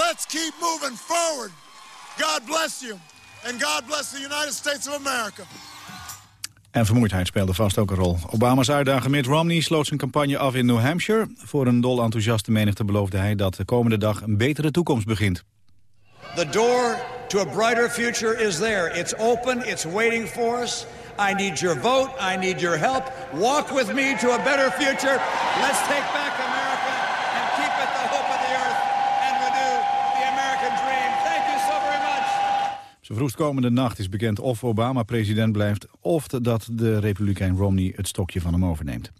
Let's keep moving forward. God bless you. And God bless the United States of America. En vermoeidheid speelde vast ook een rol. Obama's uitdager Mitt Romney sloot zijn campagne af in New Hampshire. Voor een dol enthousiaste menigte beloofde hij dat de komende dag een betere toekomst begint. The door to a brighter future is there. It's open, it's waiting for us. I need your vote. I need your help. Walk with me to a better future. Let's take back America and keep it the hope of the earth and renew the American dream. Thank you so very much. Zo vroegstkomende nacht is bekend of Obama president blijft... of dat de republikein Romney het stokje van hem overneemt.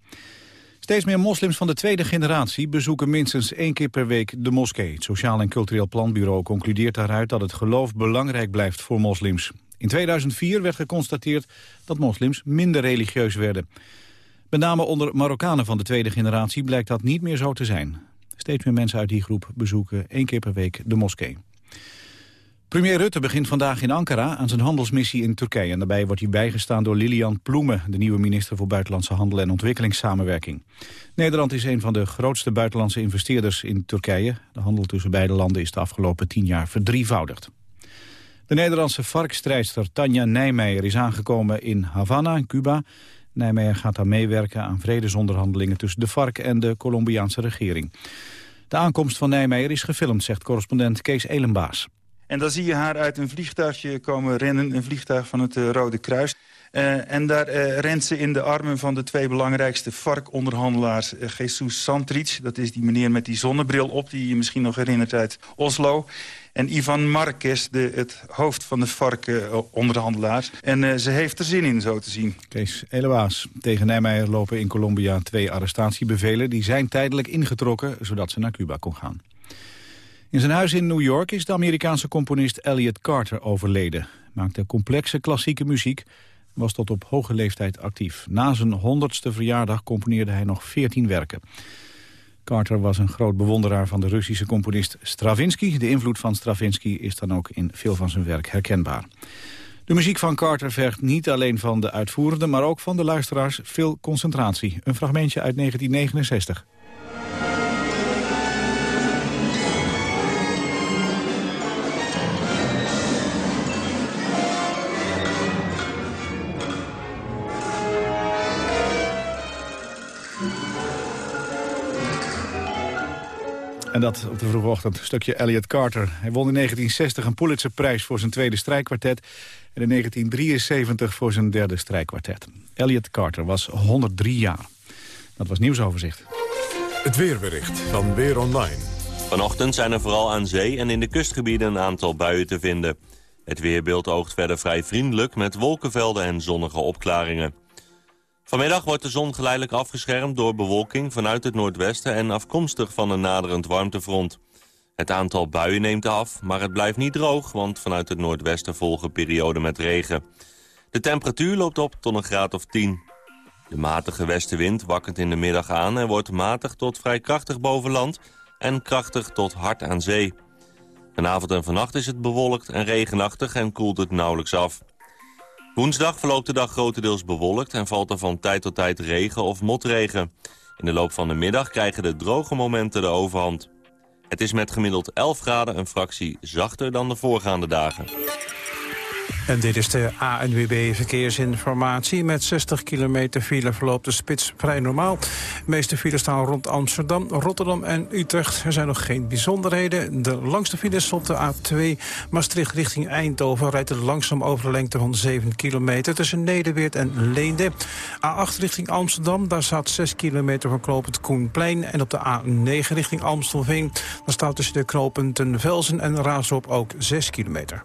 Steeds meer moslims van de tweede generatie bezoeken minstens één keer per week de moskee. Het Sociaal en Cultureel Planbureau concludeert daaruit dat het geloof belangrijk blijft voor moslims. In 2004 werd geconstateerd dat moslims minder religieus werden. Met name onder Marokkanen van de tweede generatie blijkt dat niet meer zo te zijn. Steeds meer mensen uit die groep bezoeken één keer per week de moskee. Premier Rutte begint vandaag in Ankara aan zijn handelsmissie in Turkije. En daarbij wordt hij bijgestaan door Lilian Ploemen, de nieuwe minister voor Buitenlandse Handel en Ontwikkelingssamenwerking. Nederland is een van de grootste buitenlandse investeerders in Turkije. De handel tussen beide landen is de afgelopen tien jaar verdrievoudigd. De Nederlandse varkstrijdster Tanja Nijmeijer is aangekomen in Havana, Cuba. Nijmeijer gaat daar meewerken aan vredesonderhandelingen tussen de vark en de Colombiaanse regering. De aankomst van Nijmeijer is gefilmd, zegt correspondent Kees Elenbaas. En dan zie je haar uit een vliegtuigje komen rennen, een vliegtuig van het uh, Rode Kruis. Uh, en daar uh, rent ze in de armen van de twee belangrijkste varkonderhandelaars. Uh, Jesus Santric, dat is die meneer met die zonnebril op... die je misschien nog herinnert uit Oslo. En Ivan Marquez, de, het hoofd van de varkonderhandelaars. En ze heeft er zin in, zo te zien. Kees Elewaas. Tegen Nijmeijer lopen in Colombia twee arrestatiebevelen. Die zijn tijdelijk ingetrokken, zodat ze naar Cuba kon gaan. In zijn huis in New York is de Amerikaanse componist Elliot Carter overleden. Hij maakte complexe klassieke muziek was tot op hoge leeftijd actief. Na zijn honderdste verjaardag componeerde hij nog veertien werken. Carter was een groot bewonderaar van de Russische componist Stravinsky. De invloed van Stravinsky is dan ook in veel van zijn werk herkenbaar. De muziek van Carter vergt niet alleen van de uitvoerende... maar ook van de luisteraars veel concentratie. Een fragmentje uit 1969. En dat op de vroege ochtend, een stukje Elliot Carter. Hij won in 1960 een Pulitzerprijs voor zijn tweede strijkkwartet... en in 1973 voor zijn derde strijkkwartet. Elliot Carter was 103 jaar. Dat was nieuwsoverzicht. Het weerbericht van Weer Online. Vanochtend zijn er vooral aan zee en in de kustgebieden een aantal buien te vinden. Het weerbeeld oogt verder vrij vriendelijk met wolkenvelden en zonnige opklaringen. Vanmiddag wordt de zon geleidelijk afgeschermd door bewolking vanuit het noordwesten en afkomstig van een naderend warmtefront. Het aantal buien neemt af, maar het blijft niet droog, want vanuit het noordwesten volgen perioden met regen. De temperatuur loopt op tot een graad of 10. De matige westenwind wakkert in de middag aan en wordt matig tot vrij krachtig boven land en krachtig tot hard aan zee. Vanavond en vannacht is het bewolkt en regenachtig en koelt het nauwelijks af. Woensdag verloopt de dag grotendeels bewolkt en valt er van tijd tot tijd regen of motregen. In de loop van de middag krijgen de droge momenten de overhand. Het is met gemiddeld 11 graden een fractie zachter dan de voorgaande dagen. En dit is de ANWB Verkeersinformatie. Met 60 kilometer file verloopt de spits vrij normaal. De meeste files staan rond Amsterdam, Rotterdam en Utrecht. Er zijn nog geen bijzonderheden. De langste files op de A2 Maastricht richting Eindhoven... rijdt langzaam over de lengte van 7 kilometer... tussen Nederweert en Leende. A8 richting Amsterdam, daar staat 6 kilometer van knooppunt Koenplein. En op de A9 richting Amstelveen... daar staat tussen de knooppunten Velzen en Raasop ook 6 kilometer.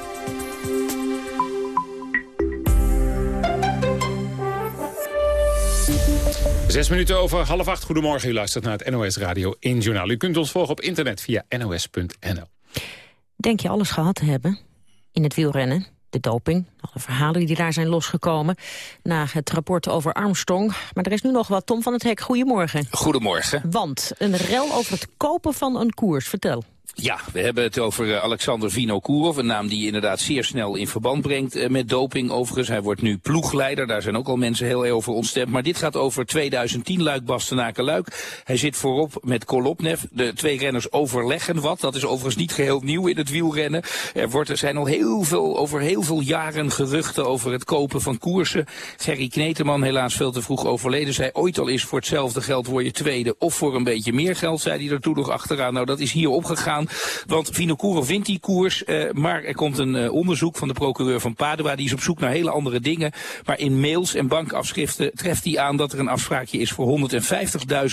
Zes minuten over half acht. Goedemorgen, u luistert naar het NOS Radio in Journaal. U kunt ons volgen op internet via nos.nl. Denk je alles gehad te hebben in het wielrennen? De doping, alle verhalen die daar zijn losgekomen... na het rapport over Armstrong. Maar er is nu nog wat. Tom van het Hek, goedemorgen. Goedemorgen. Want een rel over het kopen van een koers. Vertel. Ja, we hebben het over uh, Alexander Vinokourov, een naam die inderdaad zeer snel in verband brengt uh, met doping. Overigens, hij wordt nu ploegleider, daar zijn ook al mensen heel erg over ontstemd. Maar dit gaat over 2010 Luik Bastenaken Luik. Hij zit voorop met Kolopnev. De twee renners overleggen wat. Dat is overigens niet geheel nieuw in het wielrennen. Er, wordt, er zijn al heel veel, over heel veel jaren geruchten over het kopen van koersen. Gerry Kneteman, helaas veel te vroeg overleden, zei ooit al is voor hetzelfde geld word je tweede of voor een beetje meer geld, zei hij er toen nog achteraan. Nou, dat is hier opgegaan. Want Vinokourov wint die koers, uh, maar er komt een uh, onderzoek van de procureur van Padua. Die is op zoek naar hele andere dingen. Maar in mails en bankafschriften treft hij aan dat er een afspraakje is voor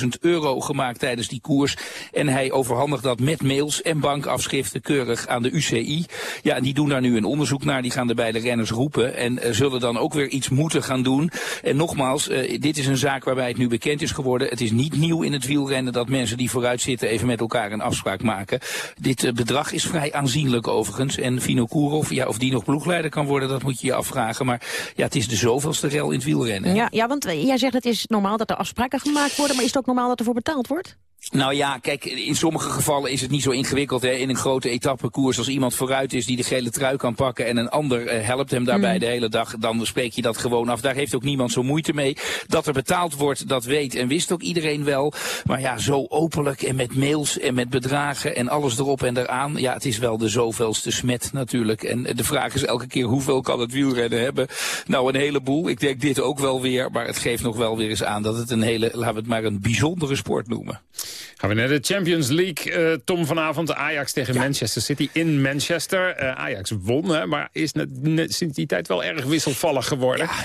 150.000 euro gemaakt tijdens die koers. En hij overhandigt dat met mails en bankafschriften keurig aan de UCI. Ja, en die doen daar nu een onderzoek naar. Die gaan de beide renners roepen en uh, zullen dan ook weer iets moeten gaan doen. En nogmaals, dit is een zaak waarbij het nu bekend is geworden. Het is niet nieuw in het wielrennen dat mensen die vooruit zitten even met elkaar een afspraak maken. Dit uh, bedrag is vrij aanzienlijk overigens. En Vinokourov, ja, of die nog ploegleider kan worden, dat moet je je afvragen. Maar ja, het is de zoveelste rel in het wielrennen. Ja, ja, want jij zegt het is normaal dat er afspraken gemaakt worden, maar is het ook normaal dat er voor betaald wordt? Nou ja, kijk, in sommige gevallen is het niet zo ingewikkeld. Hè. In een grote etappekoers, als iemand vooruit is die de gele trui kan pakken... en een ander uh, helpt hem daarbij mm. de hele dag, dan spreek je dat gewoon af. Daar heeft ook niemand zo moeite mee. Dat er betaald wordt, dat weet en wist ook iedereen wel. Maar ja, zo openlijk en met mails en met bedragen en alles erop en eraan... ja, het is wel de zoveelste smet natuurlijk. En de vraag is elke keer, hoeveel kan het wielrennen hebben? Nou, een heleboel. Ik denk dit ook wel weer, maar het geeft nog wel weer eens aan... dat het een hele, laten we het maar een bijzondere sport noemen. Gaan we naar de Champions League. Uh, Tom vanavond Ajax tegen ja. Manchester City in Manchester. Uh, Ajax won, hè, maar is net, net, sinds die tijd wel erg wisselvallig geworden. Ja.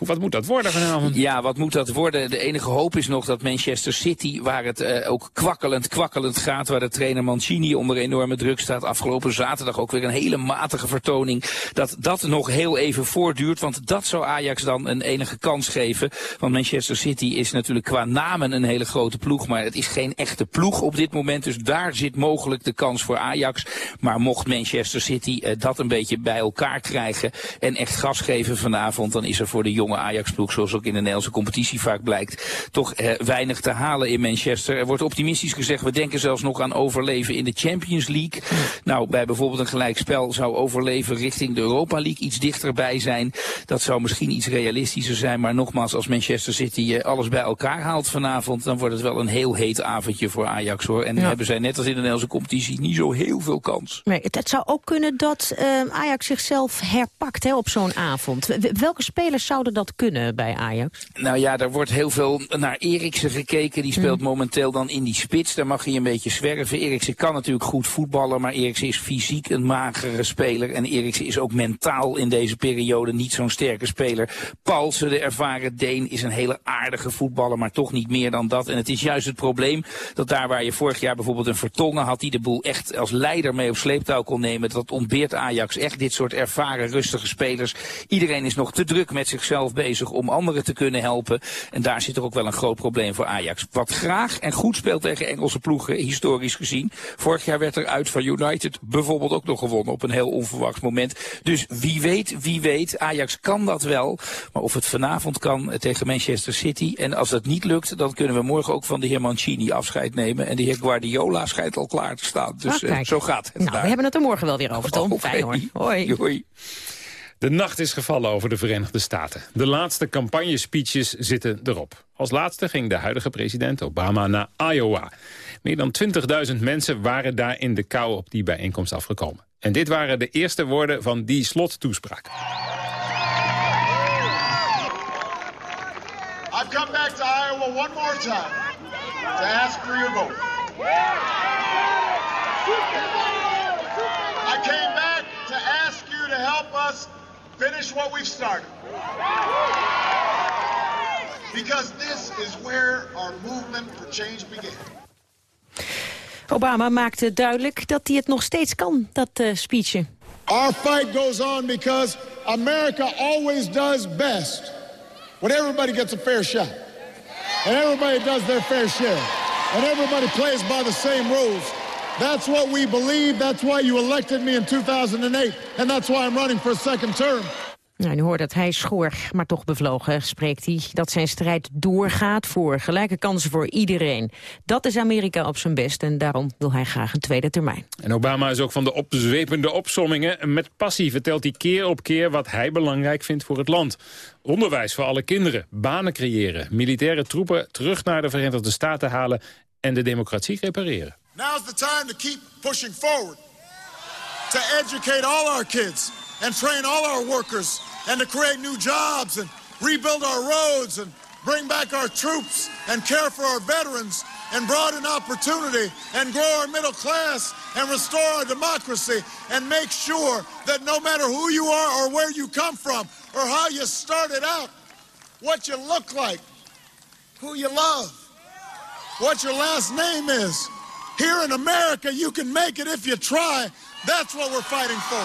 Wat moet dat worden vanavond? Ja, wat moet dat worden? De enige hoop is nog dat Manchester City, waar het uh, ook kwakkelend, kwakkelend gaat, waar de trainer Mancini onder enorme druk staat, afgelopen zaterdag ook weer een hele matige vertoning, dat dat nog heel even voortduurt, want dat zou Ajax dan een enige kans geven. Want Manchester City is natuurlijk qua namen een hele grote ploeg, maar het is geen echte ploeg op dit moment, dus daar zit mogelijk de kans voor Ajax. Maar mocht Manchester City uh, dat een beetje bij elkaar krijgen en echt gas geven vanavond, dan is er voor de jongen Ajax-ploeg, zoals ook in de Nederlandse competitie vaak blijkt, toch eh, weinig te halen in Manchester. Er wordt optimistisch gezegd, we denken zelfs nog aan overleven in de Champions League. Nou, bij bijvoorbeeld een gelijkspel zou overleven richting de Europa League iets dichterbij zijn. Dat zou misschien iets realistischer zijn, maar nogmaals, als Manchester City eh, alles bij elkaar haalt vanavond, dan wordt het wel een heel heet avondje voor Ajax hoor. En ja. hebben zij net als in de Nederlandse competitie niet zo heel veel kans. Nee, het, het zou ook kunnen dat uh, Ajax zichzelf herpakt hè, op zo'n avond. Welke spelers zouden dat dat kunnen bij Ajax? Nou ja, er wordt heel veel naar Eriksen gekeken. Die speelt Mm. momenteel dan in die spits. Daar mag hij een beetje zwerven. Eriksen kan natuurlijk goed voetballen, maar Eriksen is fysiek een magere speler. En Eriksen is ook mentaal in deze periode niet zo'n sterke speler. Paulsen, de ervaren Deen, is een hele aardige voetballer, maar toch niet meer dan dat. En het is juist het probleem dat daar waar je vorig jaar bijvoorbeeld een Vertongen had... die de boel echt als leider mee op sleeptouw kon nemen... dat ontbeert Ajax echt dit soort ervaren, rustige spelers. Iedereen is nog te druk met zichzelf bezig om anderen te kunnen helpen. En daar zit er ook wel een groot probleem voor Ajax. Wat graag en goed speelt tegen Engelse ploegen, historisch gezien. Vorig jaar werd er uit van United bijvoorbeeld ook nog gewonnen op een heel onverwachts moment. Dus wie weet, wie weet, Ajax kan dat wel. Maar of het vanavond kan eh, tegen Manchester City. En als dat niet lukt, dan kunnen we morgen ook van de heer Mancini afscheid nemen. En de heer Guardiola schijnt al klaar te staan. Dus Ah, eh, zo gaat het Nou, daar. we hebben het er morgen wel weer over, Tom. Fijn hoor. Hoi. Hoi. De nacht is gevallen over de Verenigde Staten. De laatste campagnespeeches zitten erop. Als laatste ging de huidige president Obama naar Iowa. Meer dan 20.000 mensen waren daar in de kou op die bijeenkomst afgekomen. En dit waren de eerste woorden van die slottoespraak. I've come back to Iowa one more time to ask for your vote. I came back to ask you to help us finish what we've started. Because this is where our movement for change began. Obama maakte duidelijk dat hij het nog steeds kan, dat eh speechje. Our fight goes on because America always does best when everybody gets a fair shot. And everybody does their fair share. And everybody plays by the same rules. That's what we believe. That's why you elected me in 2008. And that's why I'm running for a second term. Nou, nu hoort dat hij schoor, maar toch bevlogen spreekt hij dat zijn strijd doorgaat voor gelijke kansen voor iedereen. Dat is Amerika op zijn best en daarom wil hij graag een tweede termijn. En Obama is ook van de opzwepende opsommingen. Met passie vertelt hij keer op keer wat hij belangrijk vindt voor het land. Onderwijs voor alle kinderen, banen creëren, militaire troepen terug naar de Verenigde Staten halen en de democratie repareren. Now's the time to keep pushing forward. To educate all our kids and train all our workers and to create new jobs and rebuild our roads and bring back our troops and care for our veterans and broaden opportunity and grow our middle class and restore our democracy and make sure that no matter who you are or where you come from or how you started out, what you look like, who you love, what your last name is. Here in America, you can make it if you try. That's what we're fighting for.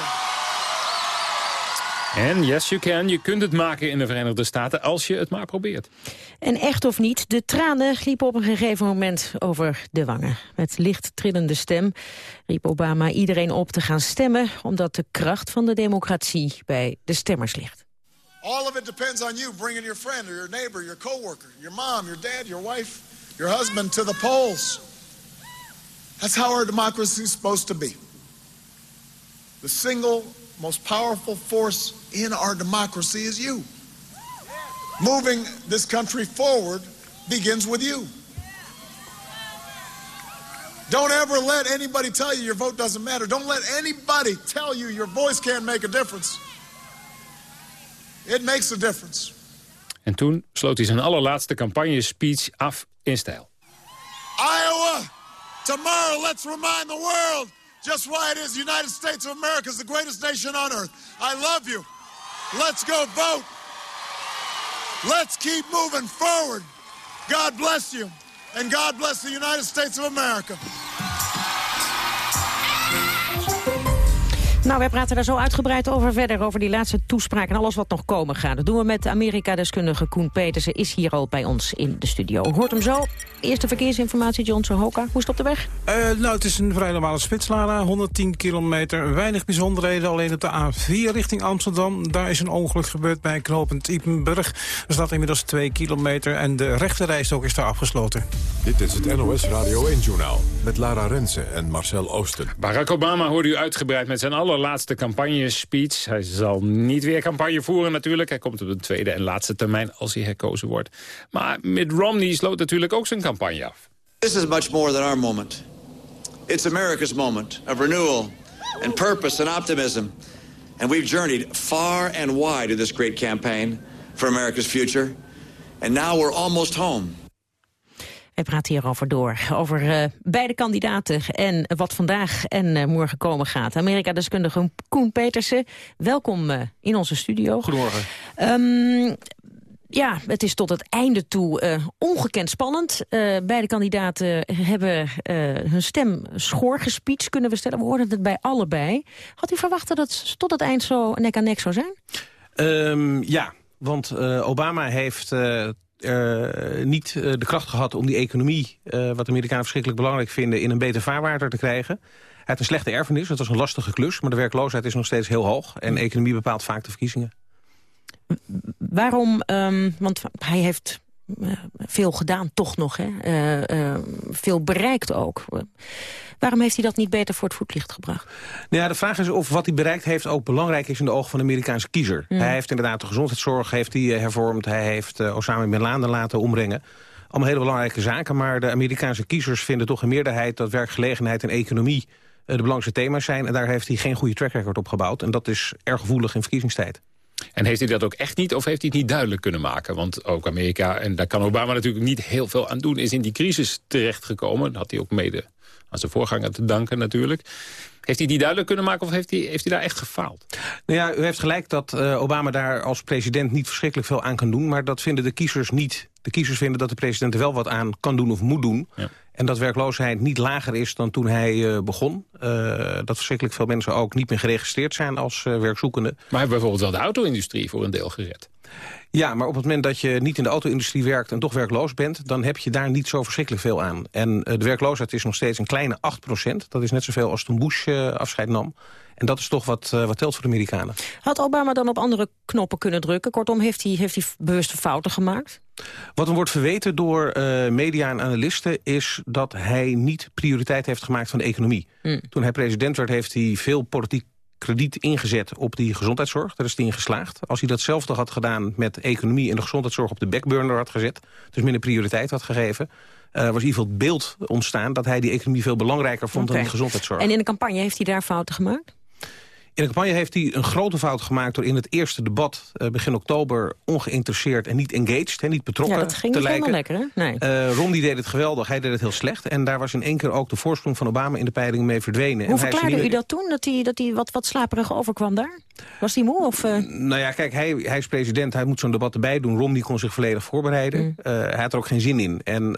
En yes, you can. Je kunt het maken in de Verenigde Staten als je het maar probeert. En echt of niet, de tranen liepen op een gegeven moment over de wangen. Met licht trillende stem riep Obama iedereen op te gaan stemmen... omdat de kracht van de democratie bij de stemmers ligt. All of it depends on you bringing your friend or your neighbor, your coworker, your mom, your dad, your wife, your husband to the polls. That's how our democracy is supposed to be. The single most powerful force in our democracy is you. Moving this country forward begins with you. Don't ever let anybody tell you your vote doesn't matter. Don't let anybody tell you your voice can't make a difference. It makes a difference. En toen sloot hij zijn allerlaatste campagnespeech af in stijl. Iowa, tomorrow let's remind the world just why it is the United States of America is the greatest nation on earth. I love you. Let's go vote. Let's keep moving forward. God bless you. And God bless the United States of America. Nou, wij praten daar zo uitgebreid over verder, over die laatste toespraak en alles wat nog komen gaat. Dat doen we met Amerika-deskundige Koen Petersen, is hier al bij ons in de studio. Hoort hem zo. Eerste verkeersinformatie, John Sohoka. Hoe is het op de weg? Eh, nou, het is een vrij normale spits, Lara. 110 kilometer, weinig bijzonderheden. Alleen op de A4 richting Amsterdam. Daar is een ongeluk gebeurd bij knooppunt Ipenburg. Er staat inmiddels 2 kilometer en de rechterrijstok is daar afgesloten. Dit is het NOS Radio 1-journaal met Lara Rensen en Marcel Oosten. Barack Obama hoorde u uitgebreid met zijn allerlaatste campagnespeech. Hij zal niet weer campagne voeren natuurlijk. Hij komt op de tweede en laatste termijn als hij herkozen wordt. Maar Mitt Romney sloot natuurlijk ook zijn campagne af. This is much more than our moment. It's America's moment of renewal and purpose and optimism. And we've journeyed far and wide in this great campaign, for America's future. And now we're almost home. Hij praat hierover door, over uh, beide kandidaten en wat vandaag en uh, morgen komen gaat. Amerika-deskundige Koen Petersen, welkom uh, in onze studio. Goedemorgen. Um, ja, het is tot het einde toe ongekend spannend. beide kandidaten hebben hun stem schoorgespeecht, kunnen we stellen. We hoorden het bij allebei. Had u verwacht dat het tot het eind zo nek aan nek zou zijn? Um, ja, want Obama heeft uh, niet uh, de kracht gehad om die economie, uh, wat de Amerikanen verschrikkelijk belangrijk vinden, in een beter vaarwater te krijgen. Hij heeft een slechte erfenis, dat was een lastige klus, maar de werkloosheid is nog steeds heel hoog. En economie bepaalt vaak de verkiezingen. Waarom, um, want hij heeft veel gedaan toch nog, hè? veel bereikt ook. Waarom heeft hij dat niet beter voor het voetlicht gebracht? Nou ja, de vraag is of wat hij bereikt heeft ook belangrijk is in de ogen van de Amerikaanse kiezer. Hij heeft inderdaad de gezondheidszorg heeft hij, hervormd. Hij heeft Osama Bin Laden laten ombrengen. Allemaal hele belangrijke zaken, maar de Amerikaanse kiezers vinden toch in meerderheid dat werkgelegenheid en economie de belangrijkste thema's zijn. En daar heeft hij geen goede track record op gebouwd. En dat is erg gevoelig in verkiezingstijd. En heeft hij dat ook echt niet of heeft hij het niet duidelijk kunnen maken? Want ook Amerika, en daar kan Obama natuurlijk niet heel veel aan doen... is in die crisis terechtgekomen. Dat had hij ook mede aan zijn voorganger te danken natuurlijk. Heeft hij die duidelijk kunnen maken of heeft hij, heeft hij daar echt gefaald? Nou ja, u heeft gelijk dat uh, Obama daar als president niet verschrikkelijk veel aan kan doen. Maar dat vinden de kiezers niet. De kiezers vinden dat de president er wel wat aan kan doen of moet doen. Ja. En dat werkloosheid niet lager is dan toen hij uh, begon. Uh, dat verschrikkelijk veel mensen ook niet meer geregistreerd zijn als werkzoekenden. Maar hij heeft bijvoorbeeld wel de auto-industrie voor een deel gered. Ja, maar op het moment dat je niet in de auto-industrie werkt... en toch werkloos bent, dan heb je daar niet zo verschrikkelijk veel aan. En de werkloosheid is nog steeds een kleine 8% Dat is net zoveel als toen Bush uh, afscheid nam. En dat is toch wat, uh, wat telt voor de Amerikanen. Had Obama dan op andere knoppen kunnen drukken? Kortom, heeft hij, heeft hij bewuste fouten gemaakt? Wat hem wordt verweten door uh, media en analisten... is dat hij niet prioriteit heeft gemaakt van de economie. Mm. Toen hij president werd, heeft hij veel politiek krediet ingezet op die gezondheidszorg. Daar is hij in geslaagd. Als hij datzelfde had gedaan met economie en de gezondheidszorg op de backburner had gezet... dus minder prioriteit had gegeven... Uh, was in ieder geval het beeld ontstaan dat hij die economie veel belangrijker vond okay. dan die gezondheidszorg. En in de campagne heeft hij daar fouten gemaakt? In de campagne heeft hij een grote fout gemaakt... door in het eerste debat uh, begin oktober ongeïnteresseerd en niet engaged... Hè, niet betrokken ja, dat ging te niet lijken. lekker, hè? Nee. Uh, Romney deed het geweldig, hij deed het heel slecht. En daar was in één keer ook de voorsprong van Obama in de peiling mee verdwenen. Hoe en verklaarde hij u dat toen, dat hij, dat hij wat, wat slaperig overkwam daar? Was hij moe? Of, uh... Nou ja, kijk, hij, hij is president, hij moet zo'n debat erbij doen. Romney kon zich volledig voorbereiden. Mm. Uh, hij had er ook geen zin in. En uh,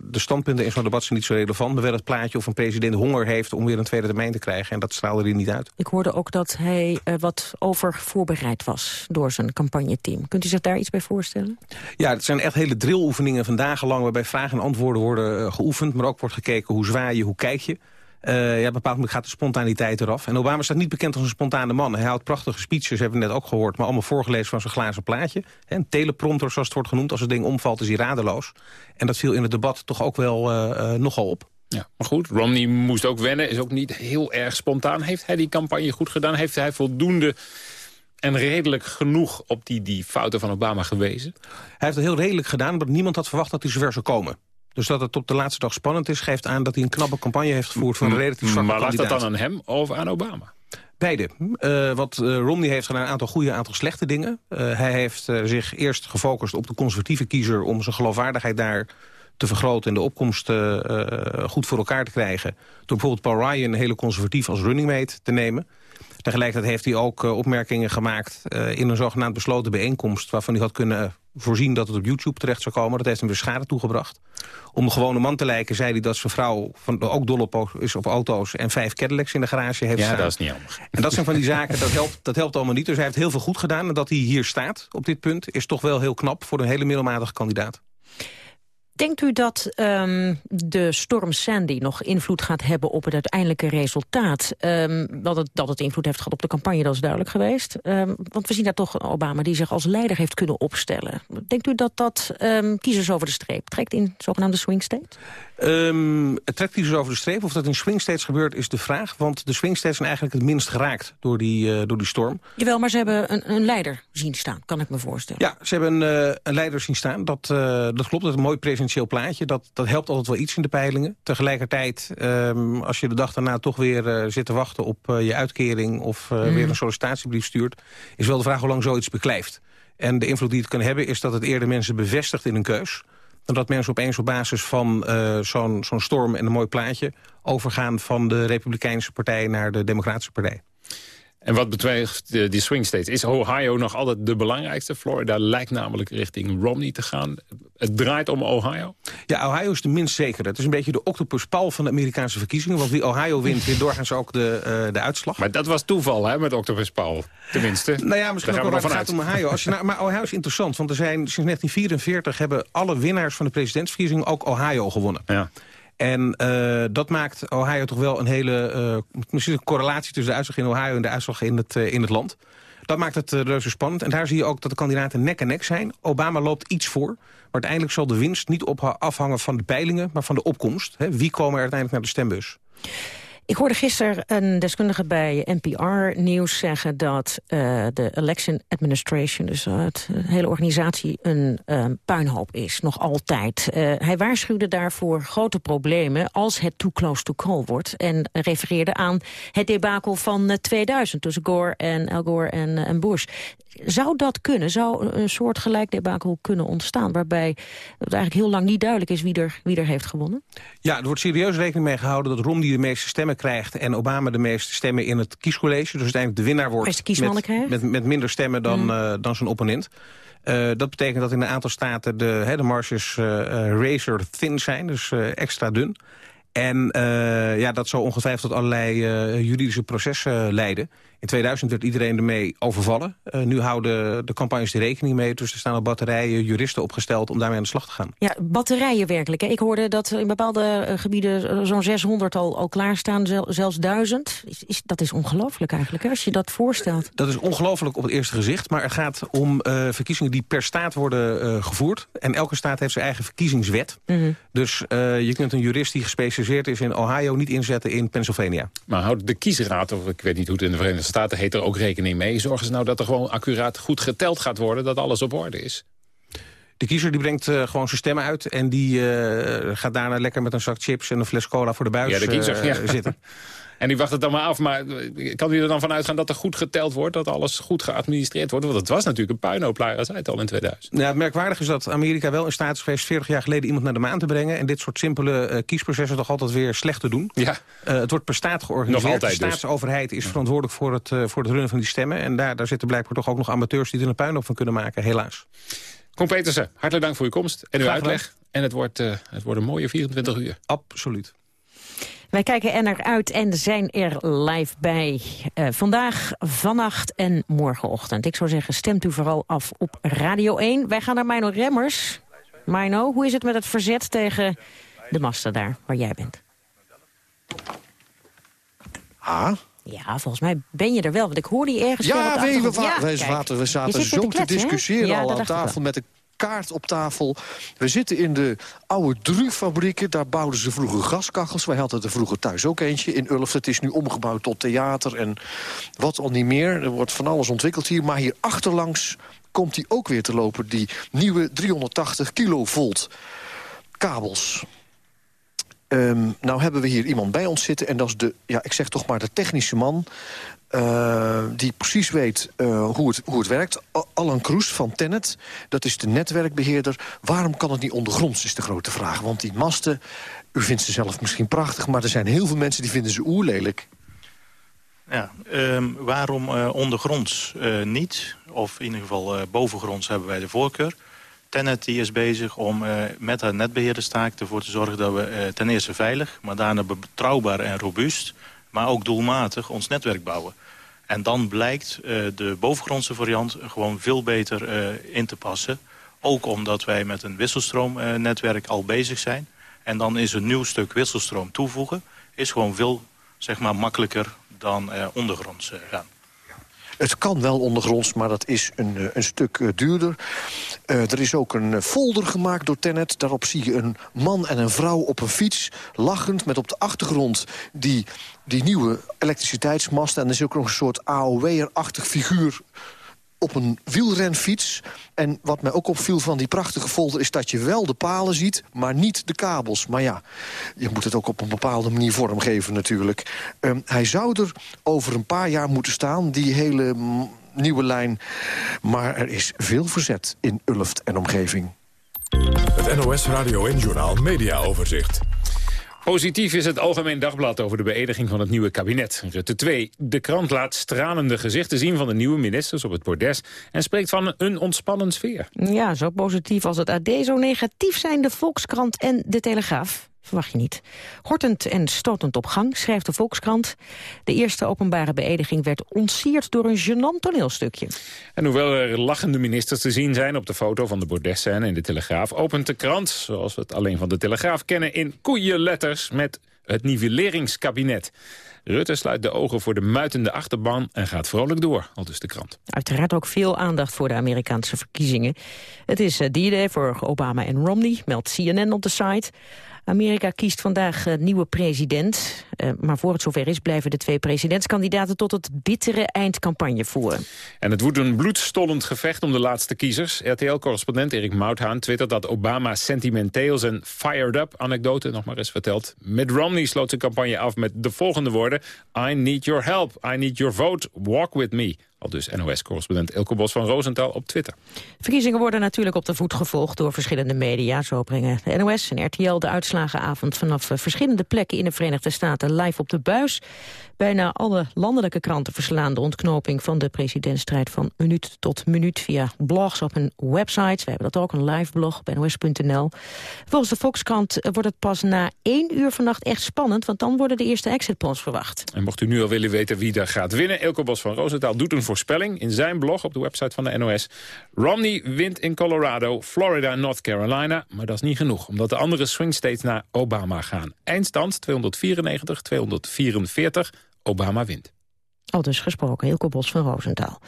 de standpunten in zo'n debat zijn niet zo relevant. Maar wel het plaatje of een president honger heeft om weer een tweede termijn te krijgen. En dat straalde er niet uit. Ik hoorde ook dat hij wat over voorbereid was door zijn campagneteam. Kunt u zich daar iets bij voorstellen? Ja, het zijn echt hele drilloefeningen van dagenlang... waarbij vragen en antwoorden worden geoefend. Maar ook wordt gekeken hoe zwaai je, hoe kijk je. Uh, ja, bepaald moment gaat de spontaniteit eraf. En Obama staat niet bekend als een spontane man. Hij houdt prachtige speeches, hebben we net ook gehoord... maar allemaal voorgelezen van zijn glazen plaatje. Een teleprompter, zoals het wordt genoemd. Als het ding omvalt, is hij radeloos. En dat viel in het debat toch ook wel uh, uh, nogal op. Ja, maar goed, Romney moest ook wennen, is ook niet heel erg spontaan. Heeft hij die campagne goed gedaan? Heeft hij voldoende en redelijk genoeg op die, die fouten van Obama gewezen? Hij heeft het heel redelijk gedaan, omdat niemand had verwacht dat hij zover zou komen. Dus dat het op de laatste dag spannend is... geeft aan dat hij een knappe campagne heeft gevoerd... voor een relatief zwakke Maar lag dat dan aan hem of aan Obama? Beide. Uh, wat uh, Romney heeft gedaan, een aantal goede, een aantal slechte dingen. Uh, hij heeft zich eerst gefocust op de conservatieve kiezer... om zijn geloofwaardigheid daar te vergroten en de opkomst goed voor elkaar te krijgen. Door bijvoorbeeld Paul Ryan hele conservatief als running mate te nemen. Tegelijkertijd heeft hij ook opmerkingen gemaakt in een zogenaamd besloten bijeenkomst... waarvan hij had kunnen voorzien dat het op YouTube terecht zou komen. Dat heeft hem weer schade toegebracht. Om een gewone man te lijken zei hij dat zijn vrouw van, ook dol op is op auto's... en vijf Cadillacs in de garage heeft ja, staan. dat is niet handig. En dat zijn van die zaken, dat helpt, dat helpt allemaal niet. Dus hij heeft heel veel goed gedaan. En dat hij hier staat op dit punt is toch wel heel knap... voor een hele middelmatige kandidaat. Denkt u dat um, de storm Sandy nog invloed gaat hebben op het uiteindelijke resultaat? Um, dat, het, dat het invloed heeft gehad op de campagne, dat is duidelijk geweest. Um, want we zien daar toch Obama die zich als leider heeft kunnen opstellen. Denkt u dat dat kiezers over de streep trekt in zogenaamde swing state? Het trekt kiezers over de streep. Of dat in swing states gebeurt is de vraag. Want de swing states zijn eigenlijk het minst geraakt door die, uh, door die storm. Jawel, maar ze hebben een, een, leider zien staan, kan ik me voorstellen. Ja, ze hebben een, uh, een leider zien staan. Dat, uh, dat klopt, dat is een mooi presidentieel plaatje. Dat, dat helpt altijd wel iets in de peilingen. Tegelijkertijd, um, als je de dag daarna toch weer zit te wachten op je uitkering... of mm. weer een sollicitatiebrief stuurt... is wel de vraag hoe lang zoiets beklijft. En de invloed die het kan hebben is dat het eerder mensen bevestigt in een keus... dat mensen opeens op basis van zo'n zo'n storm en een mooi plaatje... overgaan van de Republikeinse partij naar de Democratische partij. En wat betreft de, die swing states, is Ohio nog altijd de belangrijkste? Florida lijkt namelijk richting Romney te gaan. Het draait om Ohio? Ja, Ohio is de minst zekere. Het is een beetje de octopuspal van de Amerikaanse verkiezingen. Want wie Ohio wint, wint doorgaans ook de, uh, de uitslag. Maar dat was toeval, hè, met octopuspal. Tenminste. Nou ja, misschien ook wel het gaat om Ohio. Als je nou, maar Ohio is interessant, want er zijn sinds 1944... hebben alle winnaars van de presidentsverkiezingen ook Ohio gewonnen. Ja. En uh, dat maakt Ohio toch wel een hele... Uh, misschien een correlatie tussen de uitslag in Ohio en de uitslag in het, uh, in het land. Dat maakt het reuze spannend. En daar zie je ook dat de kandidaten nek en nek zijn. Obama loopt iets voor. Maar uiteindelijk zal de winst niet afhangen van de peilingen... maar van de opkomst. Wie komen er uiteindelijk naar de stembus? Ik hoorde gisteren een deskundige bij NPR Nieuws zeggen dat uh, de Election Administration, dus uh, het, de hele organisatie, een uh, puinhoop is, nog altijd. hij waarschuwde daarvoor grote problemen als het too close to call wordt en refereerde aan het debakel van 2000 tussen Gore en Al Gore en, en Bush. Zou dat kunnen? Zou een soort gelijk debakel kunnen ontstaan waarbij het eigenlijk heel lang niet duidelijk is wie er, wie er heeft gewonnen? Ja, er wordt serieus rekening mee gehouden dat Romney de meeste stemmen krijgt... en Obama de meeste stemmen in het kiescollege. Dus uiteindelijk de winnaar wordt met, met, met, minder stemmen dan, mm. uh, dan zijn opponent. Uh, dat betekent dat in een aantal staten de, hè, de marges uh, razor thin zijn, dus extra dun. En ja, dat zal ongetwijfeld tot allerlei juridische processen leiden. In 2000 werd iedereen ermee overvallen. Uh, nu houden de campagnes er rekening mee. Dus er staan al batterijen juristen opgesteld om daarmee aan de slag te gaan. Ja, batterijen werkelijk. Hè? Ik hoorde dat in bepaalde uh, gebieden zo'n 600 al, al klaarstaan, zel, zelfs 1000. Is, is, dat is ongelooflijk eigenlijk, hè, als je dat voorstelt. Dat is ongelooflijk op het eerste gezicht. Maar het gaat om uh, verkiezingen die per staat worden gevoerd. En elke staat heeft zijn eigen verkiezingswet. Mm -hmm. Dus je kunt een jurist die gespecialiseerd is in Ohio niet inzetten in Pennsylvania. Maar houdt de kiesraad, of ik weet niet hoe het in de Verenigde Staten heet er ook rekening mee. Zorgen ze nou dat er gewoon accuraat goed geteld gaat worden... dat alles op orde is? De kiezer die brengt uh, gewoon zijn stemmen uit... en die uh, gaat daarna lekker met een zak chips en een fles cola voor de buis ja, de kiezer, uh, ja. zitten. En die wacht het dan maar af. Maar kan u er dan van uitgaan dat er goed geteld wordt? Dat alles goed geadministreerd wordt? Want het was natuurlijk een puinhoop, Lara zei het al in 2000. Ja, het merkwaardig is dat Amerika wel in staat is geweest... 40 jaar geleden iemand naar de maan te brengen... en dit soort simpele uh, kiesprocessen toch altijd weer slecht te doen. Ja. Uh, het wordt per staat georganiseerd. Nog altijd de staatsoverheid is verantwoordelijk voor het, uh, voor het runnen van die stemmen. En daar, daar zitten blijkbaar toch ook nog amateurs... die er een puinhoop van kunnen maken, helaas. Kom Petersen, hartelijk dank voor uw komst en uw uitleg. En het wordt, het wordt een mooie 24 uur. Absoluut. Wij kijken er naar uit en zijn er live bij. Uh, vandaag, vannacht en morgenochtend. Ik zou zeggen, stemt u vooral af op Radio 1. Wij gaan naar Mino Remmers. Mino, hoe is het met het verzet tegen de masten daar, waar jij bent? Ah? Ja, volgens mij ben je er wel, want ik hoorde je ergens... Ja, we, we, ja, we, we zaten zo te, te discussiëren ja, al aan tafel met de kaart op tafel. We zitten in de oude Drufabrieken. Daar bouwden ze vroeger gaskachels. Wij hadden er vroeger thuis ook eentje in Ulft. Het is nu omgebouwd tot theater en wat al niet meer. Er wordt van alles ontwikkeld hier. Maar hier achterlangs komt die ook weer te lopen. Die nieuwe 380 kilovolt kabels. Um, nou hebben we hier iemand bij ons zitten... en dat is de, ja, ik zeg toch maar de technische man... Uh, die precies weet uh, hoe, het, hoe het werkt. Alan Kroes van Tennet, dat is de netwerkbeheerder. Waarom kan het niet ondergronds, is de grote vraag. Want die masten, u vindt ze zelf misschien prachtig... maar er zijn heel veel mensen die vinden ze oerlelijk. Ja, um, waarom uh, ondergronds niet? Of in ieder geval bovengronds hebben wij de voorkeur. Tennet die is bezig om met haar netbeheerderstaak ervoor te zorgen... dat we ten eerste veilig, maar daarna betrouwbaar en robuust maar ook doelmatig ons netwerk bouwen. En dan blijkt uh, de bovengrondse variant gewoon veel beter uh, in te passen. Ook omdat wij met een wisselstroomnetwerk uh, al bezig zijn. En dan is een nieuw stuk wisselstroom toevoegen... is gewoon veel zeg maar, makkelijker dan ondergronds gaan. Het kan wel ondergronds, maar dat is een, een stuk uh, duurder. Uh, er is ook een folder gemaakt door Tennet. Daarop zie je een man en een vrouw op een fiets... lachend met op de achtergrond die, die nieuwe elektriciteitsmasten. En er is ook nog een soort AOW-achtig figuur op een wielrenfiets. En wat mij ook opviel van die prachtige folder... is dat je wel de palen ziet, maar niet de kabels. Maar ja, je moet het ook op een bepaalde manier vormgeven natuurlijk. Um, hij zou er over een paar jaar moeten staan. Die hele nieuwe lijn. Maar er is veel verzet in Ulft en omgeving. Het NOS Radio en Journaal Media Overzicht. Positief is het Algemeen Dagblad over de beëdiging van het nieuwe kabinet. Rutte 2. De krant laat stralende gezichten zien van de nieuwe ministers op het bordes... en spreekt van een ontspannen sfeer. Ja, zo positief als het AD, zo negatief zijn de Volkskrant en de Telegraaf. Verwacht je niet. Hortend en stotend op gang, schrijft de Volkskrant. De eerste openbare beëdiging werd ontsierd door een gênant toneelstukje. En hoewel er lachende ministers te zien zijn op de foto van de bordesscène in de Telegraaf... opent de krant, zoals we het alleen van de Telegraaf kennen... in koeienletters met het nivelleringskabinet. Rutte sluit de ogen voor de muitende achterban en gaat vrolijk door, al dus de krant. Uiteraard ook veel aandacht voor de Amerikaanse verkiezingen. Het is eh, die day voor Obama en Romney, meldt CNN op de site. Amerika kiest vandaag een nieuwe president. Uh, maar voor het zover is blijven de twee presidentskandidaten... tot het bittere eindcampagne voeren. En het wordt een bloedstollend gevecht om de laatste kiezers. RTL-correspondent Erik Mouthaan twittert dat Obama sentimenteel zijn fired-up anekdote nog maar eens vertelt. Mitt Romney sloot zijn campagne af met de volgende woorden... I need your help, I need your vote, walk with me. Al dus NOS-correspondent Elke Bos van Rosenthal op Twitter. Verkiezingen worden natuurlijk op de voet gevolgd door verschillende media. Zo brengen de NOS en RTL de uitslagenavond vanaf eh, verschillende plekken in de Verenigde Staten live op de buis. Bijna alle landelijke kranten verslaan de ontknoping van de presidentsstrijd van minuut tot minuut via blogs op hun websites. We hebben dat ook, een live blog op nos.nl. Volgens de Volkskrant wordt het pas na één uur vannacht echt spannend, want dan worden de eerste exit polls verwacht. En mocht u nu al willen weten wie daar gaat winnen, Elke Bos van Rosenthal doet een voorspelling in zijn blog op de website van de NOS. Romney wint in Colorado, Florida en North Carolina, maar dat is niet genoeg, omdat de andere swing states naar Obama gaan. Eindstand 294, 244, Obama wint. Al dus gesproken, Hilke Bos van Roosentaal.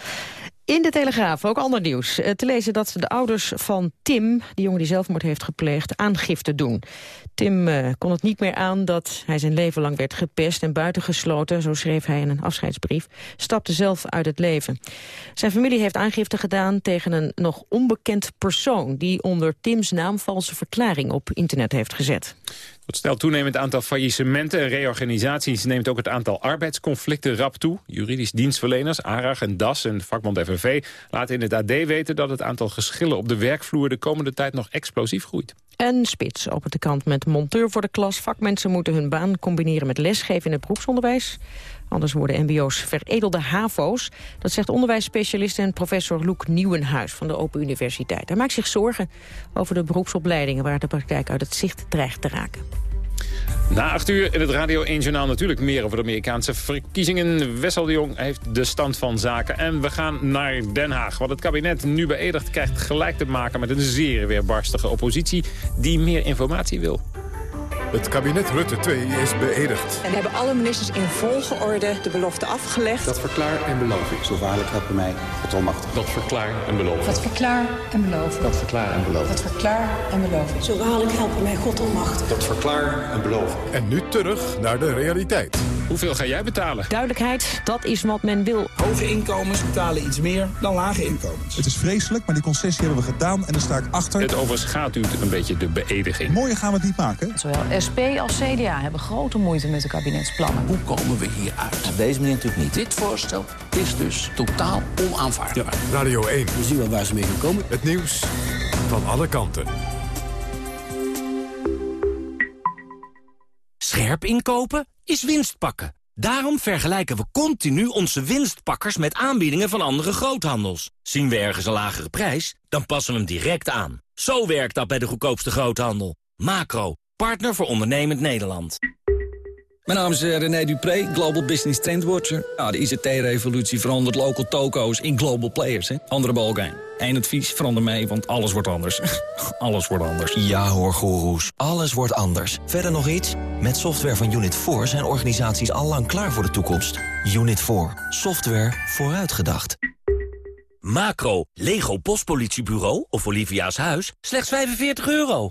In de Telegraaf ook ander nieuws. Eh, te lezen dat de ouders van Tim, die jongen die zelfmoord heeft gepleegd, aangifte doen. Tim uh, kon het niet meer aan dat hij zijn leven lang werd gepest en buitengesloten, zo schreef hij in een afscheidsbrief, stapte zelf uit het leven. Zijn familie heeft aangifte gedaan tegen een nog onbekend persoon die onder Tims naam valse verklaring op internet heeft gezet. Het snel toenemend aantal faillissementen en reorganisaties neemt ook het aantal arbeidsconflicten rap toe. Juridisch dienstverleners, ARAG en DAS en vakbond FNV laten in het AD weten dat het aantal geschillen op de werkvloer de komende tijd nog explosief groeit. En Spits opent de kant met monteur voor de klas. Vakmensen moeten hun baan combineren met lesgeven in het beroepsonderwijs. Anders worden mbo's veredelde havo's. Dat zegt onderwijsspecialist en professor Loek Nieuwenhuis van de Open Universiteit. Hij maakt zich zorgen over de beroepsopleidingen... waar de praktijk uit het zicht dreigt te raken. Na acht uur in het Radio 1 Journaal natuurlijk meer over de Amerikaanse verkiezingen. Wessel de Jong heeft de stand van zaken. En we gaan naar Den Haag. Wat het kabinet nu beëdigt krijgt gelijk te maken met een zeer weerbarstige oppositie... die meer informatie wil. Het kabinet Rutte 2 is beëdigd. En hebben alle ministers in volgorde de belofte afgelegd. Dat verklaar en beloof ik. Zo waarlijk helpen mij God almachtig. Dat verklaar en beloof ik. Dat verklaar en beloof ik. Dat verklaar en beloof ik. Dat verklaar en beloof ik. Zo waarlijk helpen mij God almachtig. Dat verklaar en beloof ik. En nu terug naar de realiteit. Hoeveel ga jij betalen? Duidelijkheid, dat is wat men wil. Hoge inkomens betalen iets meer dan lage inkomens. Het is vreselijk, maar die concessie hebben we gedaan en daar sta ik achter. Het overschaduwt een beetje de beëdiging. Mooier gaan we het niet maken. Zowel SP als CDA hebben grote moeite met de kabinetsplannen. Hoe komen we hier uit? Op deze manier natuurlijk niet. Dit voorstel is dus totaal onaanvaardbaar. Ja, Radio 1. We zien wel waar ze mee gaan komen. Het nieuws van alle kanten. Scherp inkopen is winst pakken. Daarom vergelijken we continu onze winstpakkers met aanbiedingen van andere groothandels. Zien we ergens een lagere prijs, dan passen we hem direct aan. Zo werkt dat bij de goedkoopste groothandel. Macro, partner voor ondernemend Nederland. Mijn naam is eh, René Dupré, Global Business Trendwatcher. Nou, de ICT-revolutie verandert local toko's in global players. Hè? Andere balkijn. Eén advies, verander mee, want alles wordt anders. alles wordt anders. Ja hoor, goeroes. Alles wordt anders. Verder nog iets? Met software van Unit 4 zijn organisaties allang klaar voor de toekomst. Unit 4. Software vooruitgedacht. Macro, Lego Postpolitiebureau of Olivia's Huis, slechts 45 euro.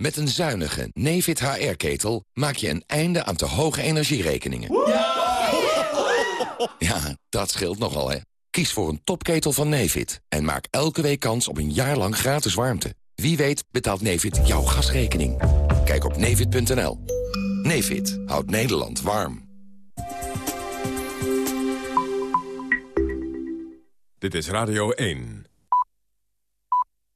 Met een zuinige Nefit HR-ketel maak je een einde aan te hoge energierekeningen. Ja, dat scheelt nogal, hè. Kies voor een topketel van Nefit en maak elke week kans op een jaar lang gratis warmte. Wie weet betaalt Nefit jouw gasrekening. Kijk op nefit.nl. Nefit houdt Nederland warm. Dit is Radio 1.